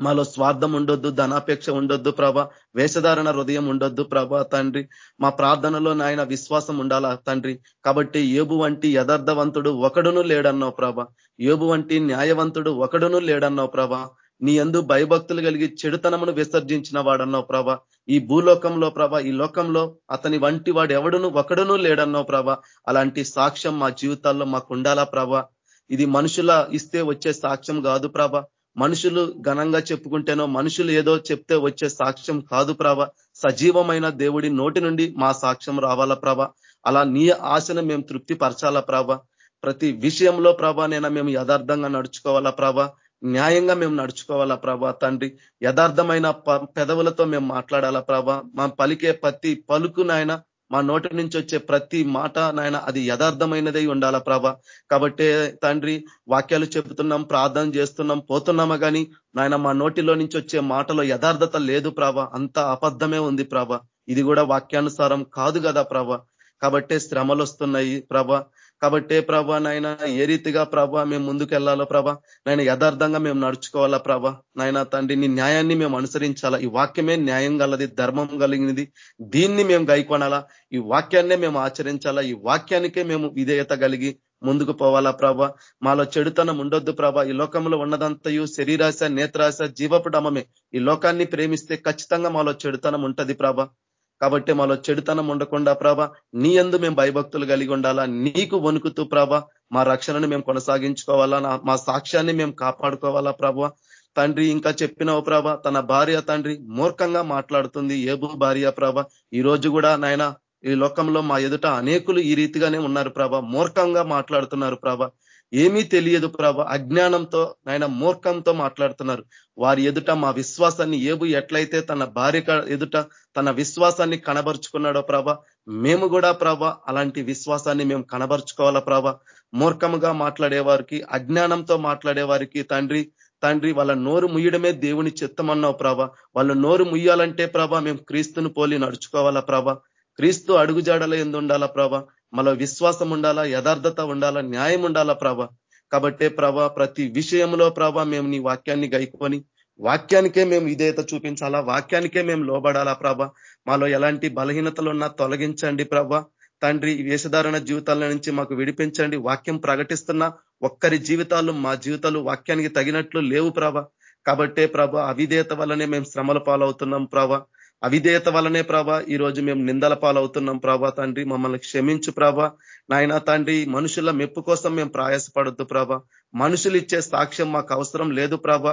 మాలో స్వార్థం ఉండొద్దు ధనాపేక్ష ఉండొద్దు ప్రభ. వేషధారణ హృదయం ఉండొద్దు ప్రభ తండ్రి. మా ప్రార్థనలో నాయన విశ్వాసం ఉండాలా తండ్రి. కాబట్టి ఏబు వంటి యథార్థవంతుడు ఒకడును లేడన్నావు ప్రభ. ఏబు వంటి న్యాయవంతుడు ఒకడును లేడన్నావు ప్రభ. నీ ఎందు భయభక్తులు కలిగి చెడుతనమును విసర్జించిన వాడన్నావు ప్రభ. ఈ భూలోకంలో ప్రభ ఈ లోకంలో అతని వంటి వాడు ఎవడును ఒకడును లేడన్నావు ప్రభ. అలాంటి సాక్ష్యం మా జీవితాల్లో మాకు ఉండాలా ప్రభ. ఇది మనుషుల ఇస్తే వచ్చే సాక్ష్యం కాదు ప్రభ. మనుషులు ఘనంగా చెప్పుకుంటేనో మనుషులు ఏదో చెప్తే వచ్చే సాక్ష్యం కాదు ప్రభ. సజీవమైన దేవుడి నోటి నుండి మా సాక్ష్యం రావాలా ప్రభ? అలా నీ ఆశను మేము తృప్తి పరచాలా ప్రభ? ప్రతి విషయంలో ప్రభ మేము యథార్థంగా నడుచుకోవాలా ప్రభ? న్యాయంగా మేము నడుచుకోవాలా ప్రభా తండ్రి? యథార్థమైన పెదవులతో మేము మాట్లాడాలా ప్రభా? మా పలికే ప్రతి పలుకు నాయన మా నోటి నుంచి వచ్చే ప్రతి మాట నాయన అది యథార్థమైనదై ఉండాలా ప్రభ? కాబట్టి తండ్రి వాక్యాలు చెబుతున్నాం ప్రార్థన చేస్తున్నాం పోతున్నామా కానీ నాయన మా నోటిలో నుంచి వచ్చే మాటలో యథార్థత లేదు ప్రభ. అంత అబద్ధమే ఉంది ప్రభ. ఇది కూడా వాక్యానుసారం కాదు కదా ప్రభ. కాబట్టే శ్రమలు వస్తున్నాయి ప్రభ. కాబట్టి ప్రభ నాయన ఏ రీతిగా ప్రభ మేము ముందుకు వెళ్ళాలో ప్రభ నాయన యథార్థంగా మేము నడుచుకోవాలా ప్రభ నాయన తండ్రి నీ న్యాయాన్ని మేము అనుసరించాలా ఈ వాక్యమే న్యాయం గలది ధర్మం కలిగినది దీన్ని మేము గైకొనాలా ఈ వాక్యాన్నే మేము ఆచరించాలా ఈ వాక్యానికే మేము విధేయత కలిగి ముందుకు పోవాలా ప్రభ మాలో చెడుతనం ఉండొద్దు ప్రభ ఈ లోకంలో ఉన్నదంతయు శరీరాశ నేత్రాశ జీవపుడమమే ఈ లోకాన్ని ప్రేమిస్తే ఖచ్చితంగా మాలో చెడుతనం ఉంటది ప్రభ కాబట్టి మాలో చెడుతనం ఉండకుండా ప్రభ నీ ఎందు మేము భయభక్తులు కలిగి ఉండాలా? నీకు వణుకుతూ ప్రభ మా రక్షణను మేము కొనసాగించుకోవాలా? మా సాక్ష్యాన్ని మేము కాపాడుకోవాలా ప్రభ? తండ్రి ఇంకా చెప్పినవు ప్రభ తన భార్య తండ్రి మూర్ఖంగా మాట్లాడుతుంది ఏబు భార్య ప్రభ. ఈ రోజు కూడా నాయన ఈ లోకంలో మా ఎదుట అనేకులు ఈ రీతిగానే ఉన్నారు ప్రభ. మూర్ఖంగా మాట్లాడుతున్నారు ప్రభ. ఏమీ తెలియదు ప్రభ. అజ్ఞానంతో నాయన మూర్ఖంతో మాట్లాడుతున్నారు. వారి ఎదుట మా విశ్వాసాన్ని ఏబు ఎట్లయితే తన భార్య ఎదుట తన విశ్వాసాన్ని కనబరుచుకున్నాడో ప్రభ? మేము కూడా ప్రభ అలాంటి విశ్వాసాన్ని మేము కనబరుచుకోవాలా ప్రభ? మూర్ఖముగా మాట్లాడే వారికి అజ్ఞానంతో మాట్లాడే వారికి తండ్రి తండ్రి వాళ్ళ నోరు ముయ్యడమే దేవుని చిత్తమన్నావు ప్రభ. వాళ్ళు నోరు ముయ్యాలంటే ప్రభ మేము క్రీస్తును పోలి నడుచుకోవాలా ప్రభ? క్రీస్తు అడుగుజాడల ఎందు ఉండాలా ప్రభ? మన విశ్వాసం ఉండాలా యథార్థత ఉండాలా న్యాయం ఉండాలా ప్రభ? కాబట్టే ప్రభ ప్రతి విషయంలో ప్రభ మేము నీ వాక్యాన్ని గైకొని వాక్యానికే మేము విధేయత చూపించాలా? వాక్యానికే మేము లోబడాలా ప్రభ? మాలో ఎలాంటి బలహీనతలు ఉన్నా తొలగించండి ప్రభ. తండ్రి వేషధారణ జీవితాల నుంచి మాకు విడిపించండి. వాక్యం ప్రకటిస్తున్న ఒక్కరి జీవితాలు మా జీవితాలు వాక్యానికి తగినట్లు లేవు ప్రభ. కాబట్టే ప్రభ అవిధేయత వల్లనే మేము శ్రమల పాలవుతున్నాం ప్రభ. అవిధేయత వల్లనే ప్రభ ఈరోజు మేము నిందల పాలవుతున్నాం ప్రభ. తండ్రి మమ్మల్ని క్షమించు ప్రభ. నాయన తండ్రి మనుషుల మెప్పు కోసం మేము ప్రయాసపడద్దు ప్రభ. మనుషులు ఇచ్చే సాక్ష్యం మాకు అవసరం లేదు ప్రభ.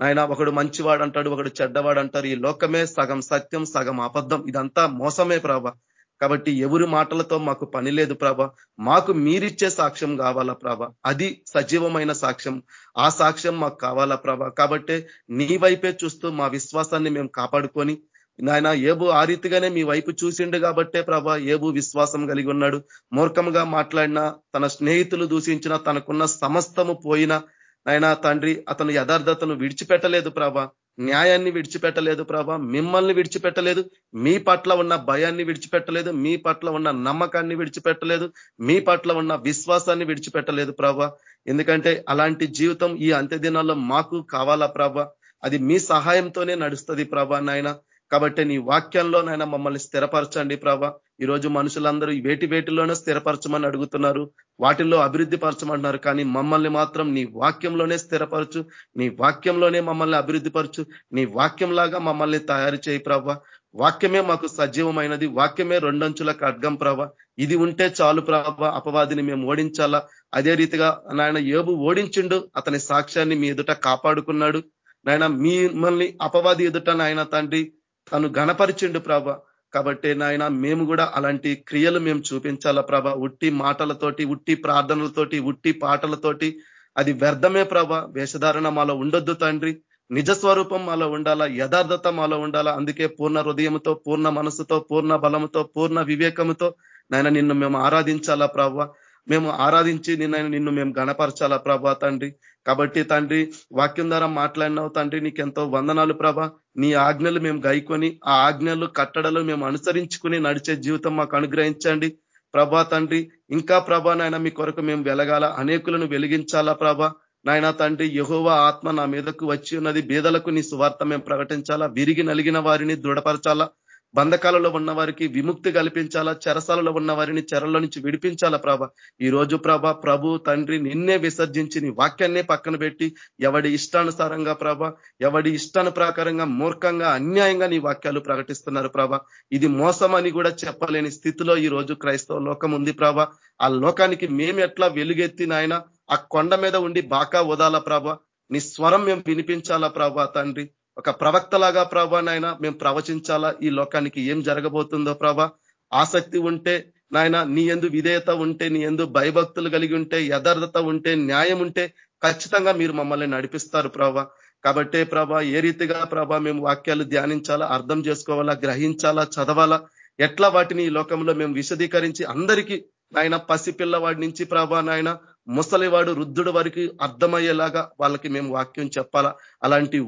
నాయన ఒకడు మంచివాడు అంటాడు ఒకడు చెడ్డవాడు అంటారు ఈ లోకమే సగం సత్యం సగం అబద్ధం. ఇదంతా మోసమే ప్రభ. కాబట్టి ఎవరి మాటలతో మాకు పని లేదు ప్రభ. మాకు మీరిచ్చే సాక్ష్యం కావాలా ప్రభ? అది సజీవమైన సాక్ష్యం. ఆ సాక్ష్యం మాకు కావాలా ప్రభ? కాబట్టి నీ వైపే చూస్తూ మా విశ్వాసాన్ని మేము కాపాడుకొని నాయన ఏబు ఆ రీతిగానే మీ వైపు చూసిండు కాబట్టే ప్రభ ఏబు విశ్వాసం కలిగి ఉన్నాడు. మూర్ఖంగా మాట్లాడిన తన స్నేహితులు దూషించిన తనకున్న సమస్తము పోయిన అయినా తండ్రి అతను యథార్థతను విడిచిపెట్టలేదు ప్రభా. న్యాయాన్ని విడిచిపెట్టలేదు ప్రభా. మిమ్మల్ని విడిచిపెట్టలేదు. మీ పట్ల ఉన్న భయాన్ని విడిచిపెట్టలేదు. మీ పట్ల ఉన్న నమ్మకాన్ని విడిచిపెట్టలేదు. మీ పట్ల ఉన్న విశ్వాసాన్ని విడిచిపెట్టలేదు ప్రభా. ఎందుకంటే అలాంటి జీవితం ఈ అంత్యదినాల్లో మాకు కావాలా ప్రభ? అది మీ సహాయంతోనే నడుస్తుంది ప్రభా నాయన. కాబట్టి నీ వాక్యంలో నాయన మమ్మల్ని స్థిరపరచండి ప్రభా. ఈరోజు మనుషులందరూ వేటి వేటిలోనే స్థిరపరచమని అడుగుతున్నారు. వాటిల్లో అభివృద్ధి పరచమంటున్నారు. కానీ మమ్మల్ని మాత్రం నీ వాక్యంలోనే స్థిరపరచు. నీ వాక్యంలోనే మమ్మల్ని అభివృద్ధి పరచు. నీ వాక్యంలాగా మమ్మల్ని తయారు చేయి ప్రభ. వాక్యమే మాకు సజీవమైనది. వాక్యమే రెండంచుల ఖడ్గం ప్రభ. ఇది ఉంటే చాలు ప్రభ. అపవాదిని మేము ఓడించాలా? అదే రీతిగా నాయన ఏబు ఓడించిండు. అతని సాక్ష్యాన్ని మీ ఎదుట కాపాడుకున్నాడు. నాయన మిమ్మల్ని అపవాది ఎదుట నాయన తండ్రి తను గణపరిచిండు ప్రభ. కాబట్టి నాయన మేము కూడా అలాంటి క్రియలు మేము చూపించాలా ప్రభ. ఉట్టి మాటలతోటి ఉట్టి ప్రార్థనలతోటి ఉట్టి పాటలతోటి అది వ్యర్థమే ప్రభ. వేషధారణ మాలో ఉండొద్దు తండ్రి. నిజ స్వరూపం మాలో ఉండాలా యథార్థత మాలో ఉండాలా. అందుకే పూర్ణ హృదయంతో పూర్ణ మనసుతో పూర్ణ బలంతో పూర్ణ వివేకముతో నాయన నిన్ను మేము ఆరాధించాలా ప్రభావ మేము ఆరాధించి నిన్న నిన్ను మేము గణపరచాలా ప్రభా తండ్రి. కాబట్టి తండ్రి వాక్యం ద్వారా మాట్లాడినావు తండ్రి నీకెంతో వందనాలు ప్రభ. నీ ఆజ్ఞలు మేము గైకొని ఆ ఆజ్ఞలు కట్టడలు మేము అనుసరించుకుని నడిచే జీవితం మాకు అనుగ్రహించండి. ప్రభా తండ్రి ఇంకా ప్రభా నాయన మీ కొరకు మేము వెలగాల అనేకులను వెలిగించాలా ప్రభా. నాయన తండ్రి యహోవ ఆత్మ నా మీదకు వచ్చి ఉన్నది బీదలకు నీ సువార్త మేము ప్రకటించాలా విరిగి నలిగిన వారిని దృఢపరచాలా. బంధకాలలో ఉన్న వారికి విముక్తి కల్పించాలా? చెరసాలలో ఉన్న వారిని చెరలో నుంచి విడిపించాలా ప్రభ? ఈ రోజు ప్రభ ప్రభు తండ్రి నిన్నే విసర్జించి నీ వాక్యాన్నే పక్కన పెట్టి ఎవడి ఇష్టానుసారంగా ప్రభ ఎవడి ఇష్టాను ప్రకారంగా మూర్ఖంగా అన్యాయంగా నీ వాక్యాలు ప్రకటిస్తున్నారు ప్రభ. ఇది మోసం అని కూడా చెప్పలేని స్థితిలో ఈ రోజు క్రైస్తవ లోకం ఉంది ప్రభ. ఆ లోకానికి మేము ఎట్లా వెలుగెత్తి నాయన? ఆ కొండ మీద ఉండి బాకా వదాలా ప్రభ? నీ స్వరం మేము వినిపించాలా ప్రభా తండ్రి? ఒక ప్రవక్తలాగా ప్రభా నాయన మేము ప్రవచించాలా? ఈ లోకానికి ఏం జరగబోతుందో ప్రభా? ఆసక్తి ఉంటే నాయన నీ ఎందు విధేయత ఉంటే నీ ఎందు భయభక్తులు కలిగి ఉంటే యథార్థత ఉంటే న్యాయం ఉంటే ఖచ్చితంగా మీరు మమ్మల్ని నడిపిస్తారు ప్రభా. కాబట్టే ప్రభా ఏ రీతిగా ప్రభా మేము వాక్యాలు ధ్యానించాలా అర్థం చేసుకోవాలా గ్రహించాలా చదవాలా? ఎట్లా వాటిని ఈ లోకంలో మేము విశదీకరించి అందరికీ నాయన పసిపిల్లవాడి నుంచి ప్రభా నాయన ముసలివాడు వృద్ధుడు వరకు అర్థమయ్యేలాగా వాళ్ళకి మేము వాక్యం చెప్పాలా? అలాంటి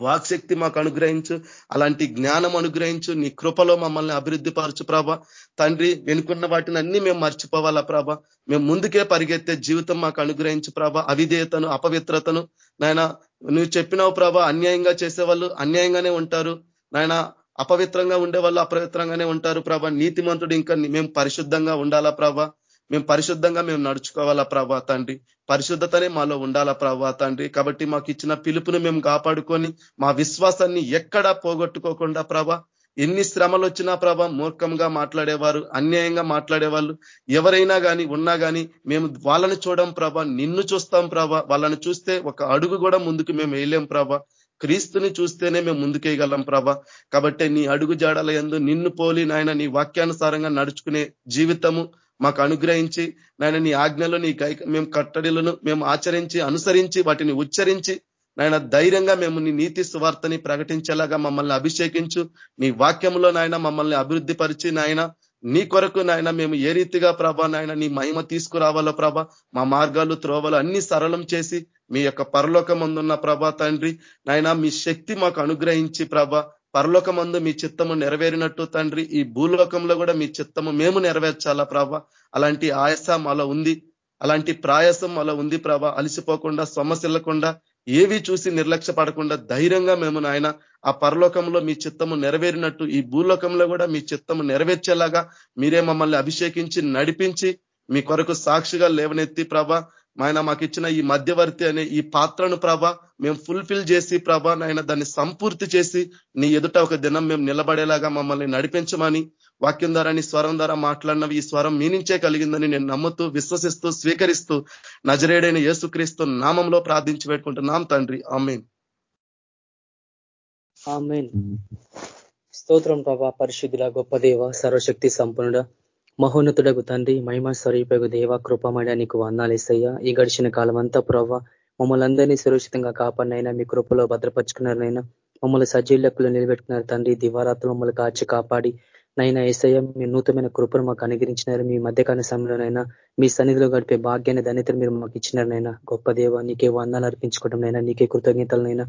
వాక్శక్తి మాకు అనుగ్రహించు అలాంటి జ్ఞానం అనుగ్రహించు నీ కృపలో మమ్మల్ని అభివృద్ధి పరచు ప్రభ. తండ్రి వెనుకున్న వాటిని అన్ని మేము మర్చిపోవాలా ప్రభ. మేము ముందుకే పరిగెత్తే జీవితం మాకు అనుగ్రహించు ప్రభ. అవిధేయతను అపవిత్రతను నాయన నువ్వు చెప్పినావు ప్రభ అన్యాయంగా చేసేవాళ్ళు అన్యాయంగానే ఉంటారు. నాయన అపవిత్రంగా ఉండే వాళ్ళు అపవిత్రంగానే ఉంటారు ప్రభ. నీతిమంతుడు ఇంకా మేము పరిశుద్ధంగా ఉండాలా ప్రభ. మేము పరిశుద్ధంగా మేము నడుచుకోవాలా ప్రభా తండ్రి. పరిశుద్ధతనే మాలో ఉండాలా ప్రభా తండ్రి. కాబట్టి మాకు ఇచ్చిన పిలుపును మేము కాపాడుకొని మా విశ్వాసాన్ని ఎక్కడా పోగొట్టుకోకుండా ప్రభా ఎన్ని శ్రమలు వచ్చినా ప్రభ మూర్ఖంగా మాట్లాడేవారు అన్యాయంగా మాట్లాడేవాళ్ళు ఎవరైనా కానీ ఉన్నా కానీ మేము వాళ్ళని చూడం ప్రభ నిన్ను చూస్తాం ప్రభ. వాళ్ళని చూస్తే ఒక అడుగు కూడా ముందుకు మేము వేయలేం ప్రభ. క్రీస్తుని చూస్తేనే మేము ముందుకేయగలం ప్రభ. కాబట్టి నీ అడుగు జాడల ఎందు నిన్ను పోలి నాయన నీ వాక్యానుసారంగా నడుచుకునే జీవితము మాకు అనుగ్రహించి నాయన నీ ఆజ్ఞలు నీ మేము కట్టడిలను మేము ఆచరించి అనుసరించి వాటిని ఉచ్చరించి నాయన ధైర్యంగా మేము నీ నీతి సువార్తని ప్రకటించేలాగా మమ్మల్ని అభిషేకించు. నీ వాక్యంలో నాయన మమ్మల్ని అభివృద్ధి పరిచి నాయన నీ కొరకు నాయన మేము ఏ రీతిగా ప్రభా నాయన నీ మహిమ తీసుకురావాలో ప్రభ మా మార్గాలు త్రోవలు అన్ని సరళం చేసి మీ యొక్క పరలోకం అందున్న ప్రభా తండ్రి నాయన మీ శక్తి మాకు అనుగ్రహించి ప్రభ పరలోకమందు మీ చిత్తము నెరవేరినట్టు తండ్రి ఈ భూలోకంలో కూడా మీ చిత్తము మేము నెరవేర్చాలా ప్రభ? అలాంటి ఆయాస మాలో ఉంది. అలాంటి ప్రాయాసం మాలో ఉంది ప్రభ. అలసిపోకుండా సొమ్మసిల్లకుండా ఏవి చూసి నిర్లక్ష్య పడకుండా ధైర్యంగా మేము నాయన ఆ పరలోకంలో మీ చిత్తము నెరవేరినట్టు ఈ భూలోకంలో కూడా మీ చిత్తము నెరవేర్చేలాగా మీరే మమ్మల్ని అభిషేకించి నడిపించి మీ కొరకు సాక్షిగా లేవనెత్తి ప్రభ ఆయన మాకు ఇచ్చిన ఈ మధ్యవర్తి అనే ఈ పాత్రను ప్రభ మేము ఫుల్ఫిల్ చేసి ప్రభ నాయన దాన్ని సంపూర్తి చేసి నీ ఎదుట ఒక దినం మేము నిలబడేలాగా మమ్మల్ని నడిపించమని వాక్యం ద్వారా నీ స్వరం ద్వారా మాట్లాడినవి ఈ స్వరం మీ నుంచే కలిగిందని నేను నమ్ముతూ విశ్వసిస్తూ స్వీకరిస్తూ నజరేడైన యేసుక్రీస్తు నామంలో ప్రార్థించి పెట్టుకుంటున్నాం తండ్రి. ఆమెన్. స్తోత్రం ప్రభా పరిశుద్ధుల గొప్ప దేవ సర్వశక్తి సంపన్నుడ. మహోన్నతుడకు తండ్రి మహిమ స్వరూపకు దేవ కృపమడ నీకు వందాలేసయ్యా ఈ గడిచిన కాలం అంతా ప్రవ్వ మమ్మల్ని అందరినీ సురక్షితంగా కాపాడినైనా మీ కృపలో భద్రపరుచుకున్నారనైనా మమ్మల్ని సజీలకులు నిలబెట్టుకున్నారు తండ్రి. దివారాత్రులు మమ్మల్ని కాచి కాపాడి నైనా ఏసయ్య మీ నూతనమైన కృపను మాకు అనుగ్రహించినారు. మీ మధ్యకాల సమయంలోనైనా మీ సన్నిధిలో గడిపే భాగ్యాన్ని ధన్యతలు మీరు మాకు ఇచ్చినారనైనా గొప్ప దేవ నీకే వందాలు అర్పించుకోవడం నైనా నీకే కృతజ్ఞతలనైనా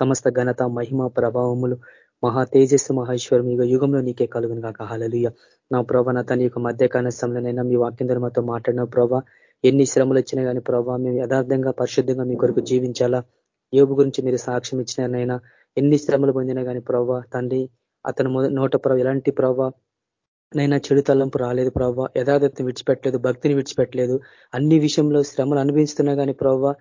సమస్త ఘనత మహిమ ప్రభావములు మహా తేజస్సు మహేశ్వరం యుగ యుగంలో నీకే కలుగును కాక హలలుయ నా ప్రభా నా తన యొక్క మధ్యకాల సమయంలోనైనా మీ వాక్యం మాతో మాట్లాడిన ప్రభా. ఎన్ని శ్రమలు వచ్చినా కానీ ప్రభావ మేము యథార్థంగా పరిశుద్ధంగా మీ కొరకు జీవించాలా? యోగు గురించి మీరు సాక్ష్యం ఇచ్చినారనైనా ఎన్ని శ్రమలు పొందినా కానీ ప్రభావ తండ్రి అతను నోట ప్రభావ ఎలాంటి ప్రభావ నైనా చెడు తలంపు రాలేదు ప్రభావ యథార్థతను విడిచిపెట్టలేదు భక్తిని విడిచిపెట్టలేదు. అన్ని విషయంలో శ్రమలు అనుభవిస్తున్నా కానీ ప్రభావ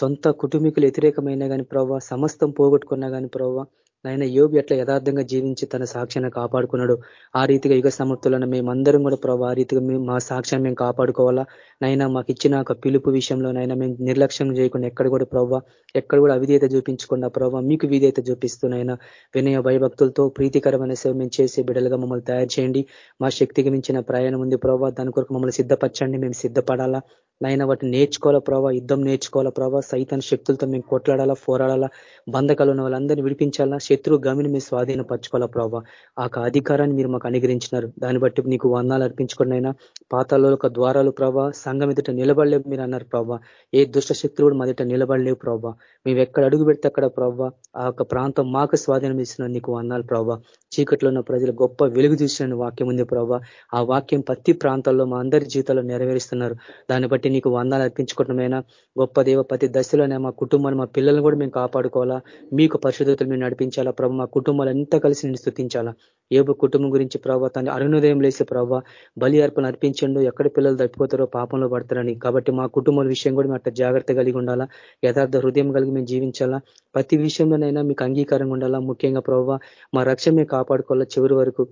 సొంత కుటుంబీకులు వ్యతిరేకమైనా కానీ ప్రవ్వ సమస్తం పోగొట్టుకున్నా కానీ ప్రవ్వ నాయన యోగి ఎట్లా యథార్థంగా జీవించి తన సాక్ష్యాన్ని కాపాడుకున్నాడు ఆ రీతిగా యుగ సమర్థులను మేమందరం కూడా ప్రభావ ఆ రీతిగా మా సాక్ష్యాన్ని మేము కాపాడుకోవాలా? నైనా మాకు ఇచ్చిన ఒక పిలుపు విషయంలో నైనా మేము నిర్లక్ష్యం చేయకుండా ఎక్కడ కూడా ప్రభావ ఎక్కడ కూడా అవిధేత చూపించకుండా ప్రభావ మీకు విధేయత చూపిస్తున్నాయినా వినయ భయభక్తులతో ప్రీతికరమైన సేవ మేము చేసే బిడ్డలుగా మమ్మల్ని తయారు చేయండి. మా శక్తికి మించిన ప్రయాణం ఉంది ప్రభావ దాని కొరకు మమ్మల్ని సిద్ధపరచండి. మేము సిద్ధపడాలా? నైనా వాటిని నేర్చుకోవాలా ప్రభావ యుద్ధం నేర్చుకోవాలా ప్రభావ సైతాన్ శక్తులతో మేము కొట్లాడాలా? పోరాడాలా? బంధకాలు ఉన్న వాళ్ళందరినీ విడిపించాలా? శత్రు గమిని మీ స్వాధీన పరచుకోవాలా ప్రభావ ఆ అధికారాన్ని మీరు మాకు అనుగ్రహించినారు. దాన్ని బట్టి నీకు వందాలు అర్పించుకున్నైనా పాతాలలో ఒక ద్వారాలు ప్రభావ సంఘం ఎదుట నిలబడలేవు మీరు అన్నారు ప్రభావ ఏ దుష్ట శత్రువుడు మా నిలబడలేవు ప్రభావ మేము ఎక్కడ అడుగు పెడితే అక్కడ ప్రభావ ఆ యొక్క ప్రాంతం మాకు స్వాధీనం ఇస్తున్నారు నీకు వందాలు ప్రభావ చీకట్లో ఉన్న ప్రజలు గొప్ప వెలుగు చూసిన వాక్యం ఉంది ప్రభావ ఆ వాక్యం ప్రతి ప్రాంతాల్లో మా అందరి జీవితాల్లో నెరవేరుస్తున్నారు. దాన్ని బట్టి నీకు వందాలు అర్పించుకోవటమైనా గొప్ప దేవ ప్రతి దశలోనే మా కుటుంబాన్ని మా పిల్లల్ని కూడా మేము కాపాడుకోవాలా. మీకు పరిశుద్ధతలు మేము స్థుతించాలా ప్రభు? మా కుటుంబాలు ఎంత కలిసి నేను స్థుతించాలా? ఏబు కుటుంబం గురించి ప్రభావ తన అరుణోదయం లేసే ప్రభావ బలి అర్పణ అర్పించండు. ఎక్కడ పిల్లలు తప్పిపోతారో పాపంలో పడతారని. కాబట్టి మా కుటుంబాల విషయం కూడా మేము అట్లా జాగ్రత్త కలిగి ఉండాలా? యథార్థ హృదయం కలిగి మేము జీవించాలా? ప్రతి విషయంలోనైనా మీకు అంగీకారంగా ఉండాలా? ముఖ్యంగా ప్రభావ మా రక్ష మేము కాపాడుకోవాలా చివరి వరకు?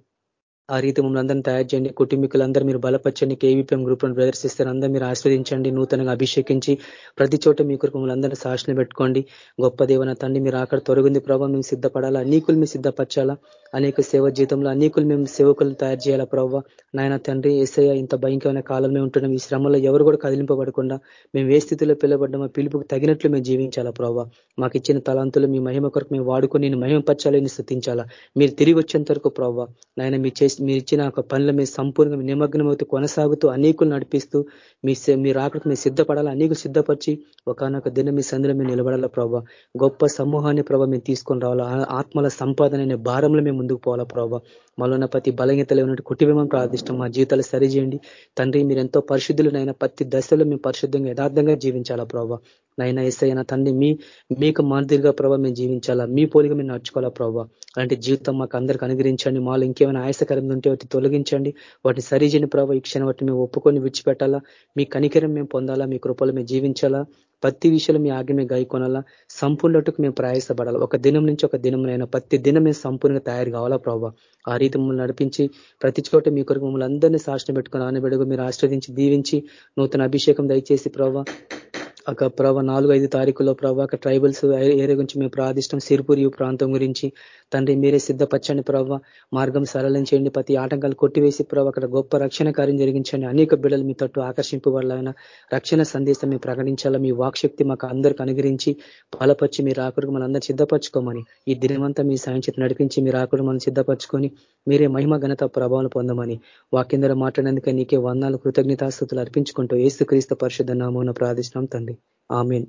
ఆ రీతి మమ్మల్ని అందరినీ తయారు చేయండి. కుటుంబీకులందరూ మీరు బలపరచండి. కేవీపీఎం గ్రూప్లో ప్రదర్శిస్తారు అందరూ మీరు ఆస్వాదించండి నూతనంగా అభిషేకించి ప్రతి చోట మీ కొరకు మమ్మల్ని అందరినీ సాక్షిని పెట్టుకోండి. గొప్ప దేవన తండ్రి మీరు అక్కడ తొలగింది ప్రభావ మేము సిద్ధపడాలా? అనేకులు మేము సిద్ధపరచాలా? అనేక సేవ జీతంలో అనేకులు మేము సేవకులు తయారు చేయాలా ప్రభావ నాయన తండ్రి ఏసయ్య ఇంత భయంకరమైన కాలంలో ఉంటున్నాం. ఈ శ్రమంలో ఎవరు కూడా కదిలింపబడకుండా మేము ఏ స్థితిలో పిలబడ్డామో పిలుపుకు తగినట్లు మేము జీవించాలా ప్రభావ మాకు ఇచ్చిన తలాంతులు మీ మహిమ కొరకు మేము వాడుకొని నేను మహిమపరచాలని స్థుతించాలా? మీరు తిరిగి వచ్చేంత వరకు ప్రభావ నాయన మీ చేసి మీరు ఇచ్చిన ఒక పనుల మీద సంపూర్ణంగా నిమగ్నమవుతూ కొనసాగుతూ అనేకులు నడిపిస్తూ మీ మీరు ఆకలికి మీరు సిద్ధపడాలి? అనేకులు సిద్ధపరిచి ఒకనొక దిన మీ సందులో మీరు నిలబడాలా ప్రభావ గొప్ప సమూహాన్ని ప్రభావ మేము తీసుకొని రావాలా? ఆత్మల సంపాదన అనే భారంలో మేము ముందుకు పోవాలా ప్రభావ మళ్ళీ ప్రతి బలహీనతలు ఉన్నట్టు కుటుంబం ప్రార్థిష్టం మా జీవితాలు సరిచేయండి. తండ్రి మీరు ఎంతో పరిశుద్ధులనైనా ప్రతి దశలో మేము పరిశుద్ధంగా యథార్థంగా జీవించాలా ప్రభావ నైనా ఎస్ఐ తండ్రి మీ మీకు మాదిరిగా ప్రభావ మేము జీవించాలా? మీ పోలిక మేము నడుచుకోవాలా ప్రభావ అలాంటి జీవితం మాకు అందరికి అనుగ్రహించండి. మాలో ఇంకేమైనా ఆయాసకరం ఉంటే వాటి తొలగించండి. వాటిని సరిచేయని ప్రభావ ఈ క్షణం వాటిని మేము ఒప్పుకొని విడిచిపెట్టాలా? మీ కనికరం మేము పొందాలా? మీ కృపలు మేము జీవించాలా? ప్రతి విషయంలో మీ ఆజ్ఞ మేము గాయకొనాలా సంపూర్ణట్టుకు మేము ప్రయాసపడాలి? ఒక దినం నుంచి ఒక దినంలో ప్రతి దినం మేము సంపూర్ణంగా తయారు కావాలా ప్రభావ ఆ రీతి మమ్మల్ని నడిపించి ప్రతి చోట మీ కొరకు మమ్మల్ని అందరినీ సాక్షణ పెట్టుకుని ఆనబెడుగు మీరు ఆశ్రవదించి దీవించి నూతన అభిషేకం దయచేసి ప్రభావ ఒక ప్రభ నాలుగు ఐదు తారీఖులో ప్రభా ఒక ట్రైబల్స్ ఏరియా గురించి మేము ప్రార్థిష్టం సిరిపూరి ప్రాంతం గురించి. తండ్రి మీరే సిద్ధపరచండి ప్రభావ మార్గం సరళం చేయండి ప్రతి ఆటంకాలు కొట్టివేసి ప్రభావ అక్కడ గొప్ప రక్షణ కార్యం జరిగించండి. అనేక బిడ్డలు మీ తట్టు ఆకర్షింపబడాలైన రక్షణ సందేశం మేము ప్రకటించాలా? మీ వాక్శక్తి మాకు అందరికి అనుగ్రహించి బలపరిచి మీరు ఆకుడు మనందరూ సిద్ధపరచుకోమని. ఈ దినమంతా మీ సాయం చేతి నడిపించి మీరు ఆకుడు మనం సిద్ధపరచుకొని మీరే మహిమ ఘనత ప్రభావం పొందమని వాక్యందరూ మాట్లాడేందుకే నీకే వందాలు కృతజ్ఞతాస్థుతులు అర్పించుకుంటూ ఏసుక్రీస్తు పరిషత్ నామూన ప్రార్థిస్తున్నాం తండ్రి. ఆమెన్.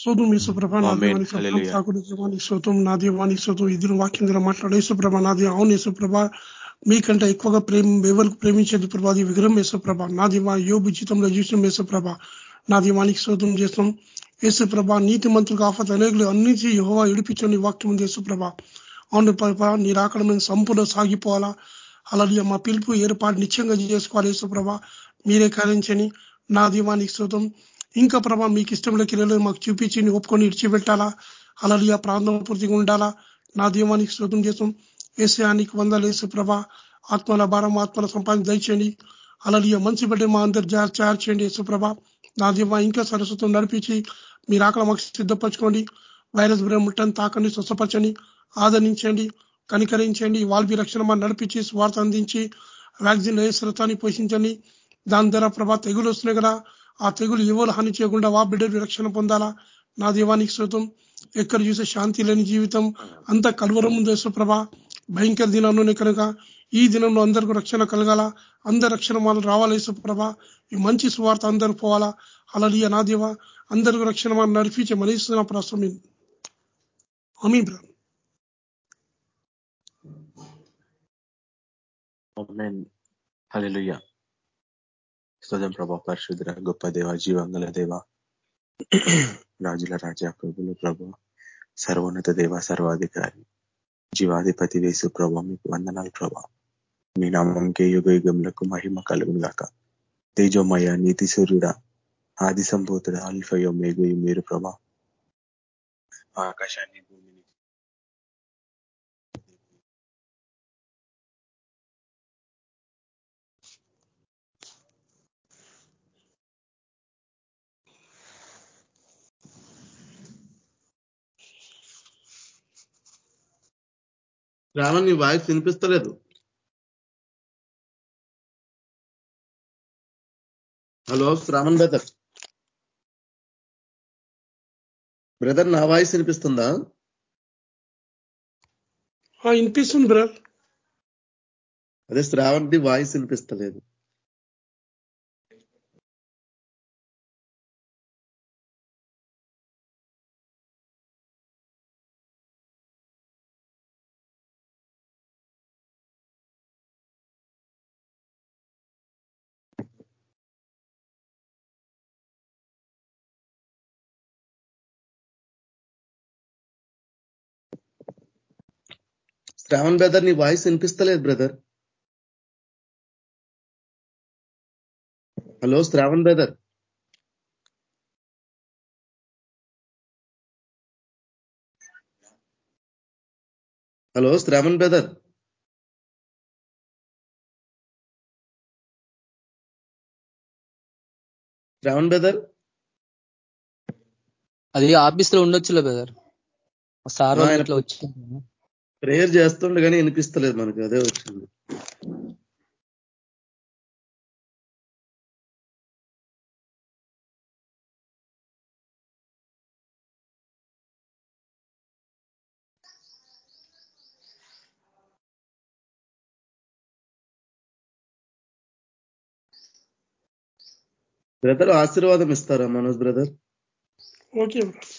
శోతం యేసుప్రభ నా దేవానికి సాకుడు దేవానికి శోతం నా శోతం ఇద్దరు వాక్యం ద్వారా మాట్లాడే యేసుప్రభ నాది అవును యేసుప్రభ మీకంటే ఎక్కువగా ప్రేమ ఎవరికి ప్రేమించేది ప్రభా అది విగ్రహం యేసుప్రభ నా దివా యోగు జీతంలో చూసిన యేసుప్రభ నా దీవానికి శోతం చేస్తాం. యేసుప్రభ నీతి మంత్రులకు ఆఫత్ అనేకులు అన్నిటి యోహా ఇడిపించండి వాక్యం ఉంది యేసుప్రభ. అవును ప్రభ నీ రాకడ మేము సంపూర్ణ సాగిపోవాలా? అలాగే మా పిలుపు ఏర్పాటు నిత్యంగా చేసుకోవాలి యేసుప్రభ. మీరే కారించని నా దీవానికి శోతం ఇంకా ప్రభా మీకు ఇష్టంలో కిరలు మాకు చూపించి ఒప్పుకొని ఇడిచిపెట్టాలా అలాగే ఆ ప్రాంతం పూర్తిగా ఉండాలా? నా దీవానికి శోతం చేస్తాం. ఏసయానికి వందలు వేసే ప్రభా. ఆత్మల భారం ఆత్మల సంపాదన దయచేయండి. అలాగే మంచి బిడ్డ మా అందరు తయారు చేయండి యేసుప్రభ నా దీవా ఇంకా సరస్వతం నడిపించి మీరు ఆకలి మాకు సిద్ధపరచుకోండి. వైరస్ ముట్టని తాకండి స్వస్థపరచండి. ఆదరించండి కనికరించండి. వాల్బీ రక్షణ మా నడిపించి స్వార్థ అందించి వ్యాక్సిన్ శ్రతాన్ని పోషించండి. దాని ద్వారా ప్రభా తెగులు వస్తున్నాయి కదా. ఆ తెగులు ఎవరు హాని చేయకుండా వా బిడ్డలు రక్షణ పొందాలా? నా దీవానికి శృతం ఎక్కడ చూసే శాంతి లేని జీవితం. అంత కలువరం ఉంది ప్రభా. భయంకర దినంలోనే కనుక ఈ దినంలో అందరికీ రక్షణ కలగాల? అందరి రక్షణ మాలు రావాలి ప్రభా? ఈ మంచి స్వార్థ అందరూ పోవాలా? అలలియ నా దేవ అందరికీ రక్షణ మాలు నడిపించే మనిస్తున్న ప్రస్తుతం అమీ స్తోత్రం ప్రభా పరిశుద్ర గొప్ప దేవ జీవంగల దేవ. రాజుల రాజా ప్రభుల ప్రభు సర్వోన్నత దేవ సర్వాధికారి జీవాధిపతి వేసు ప్రభా మీకు వందనాలు ప్రభా. మీ నామంకే యుగ యుగములకు మహిమ కలుగును గాక తేజోమయ నీతి సూర్యుడ ఆది సంభూతుడ అల్ఫయో మేఘు మీరు ప్రభా. ఆకాశాన్ని భూమి రావణ్ నీ వాయిస్ వినిపిస్తలేదు. Hello Shravan brother. బ్రదర్ నా వాయిస్ వినిపిస్తుందా? వినిపిస్తుంది బ్రదర్. అదే శ్రావణ్ది వాయిస్ వినిపిస్తలేదు. శ్రావణ్ బ్రదర్ నీ వాయిస్ వినిపిస్తలేదు brother hello Shravan brother hello Shravan brother Shravan brother అది ఆఫీస్లో ఉండొచ్చులే బ్రదర్ సార్ ఇట్లా వచ్చి ప్రేయర్ చేస్తుండే కానీ వినిపిస్తలేదు మనకి. అదే వచ్చింది. బ్రదర్ ఆశీర్వాదం ఇస్తారా మనోజ్ బ్రదర్? ఓకే. బ్రదర్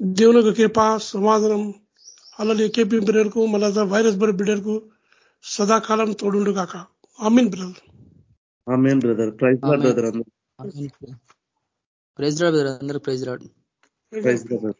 దేవుని యొక్క కృప సమాధానం అలాగే కేపీ బిడ్డలకు మళ్ళా వైరస్ బరి బిడ్డలకు సదాకాలం తోడుండు కాక Amin brother. Amen brother. Praise. Brother అందరూ ప్రైజ్ రాడ్ బ్రదర్ అందరూ ప్రైజ్ రాడ్ ప్రైజ్ బ్రదర్.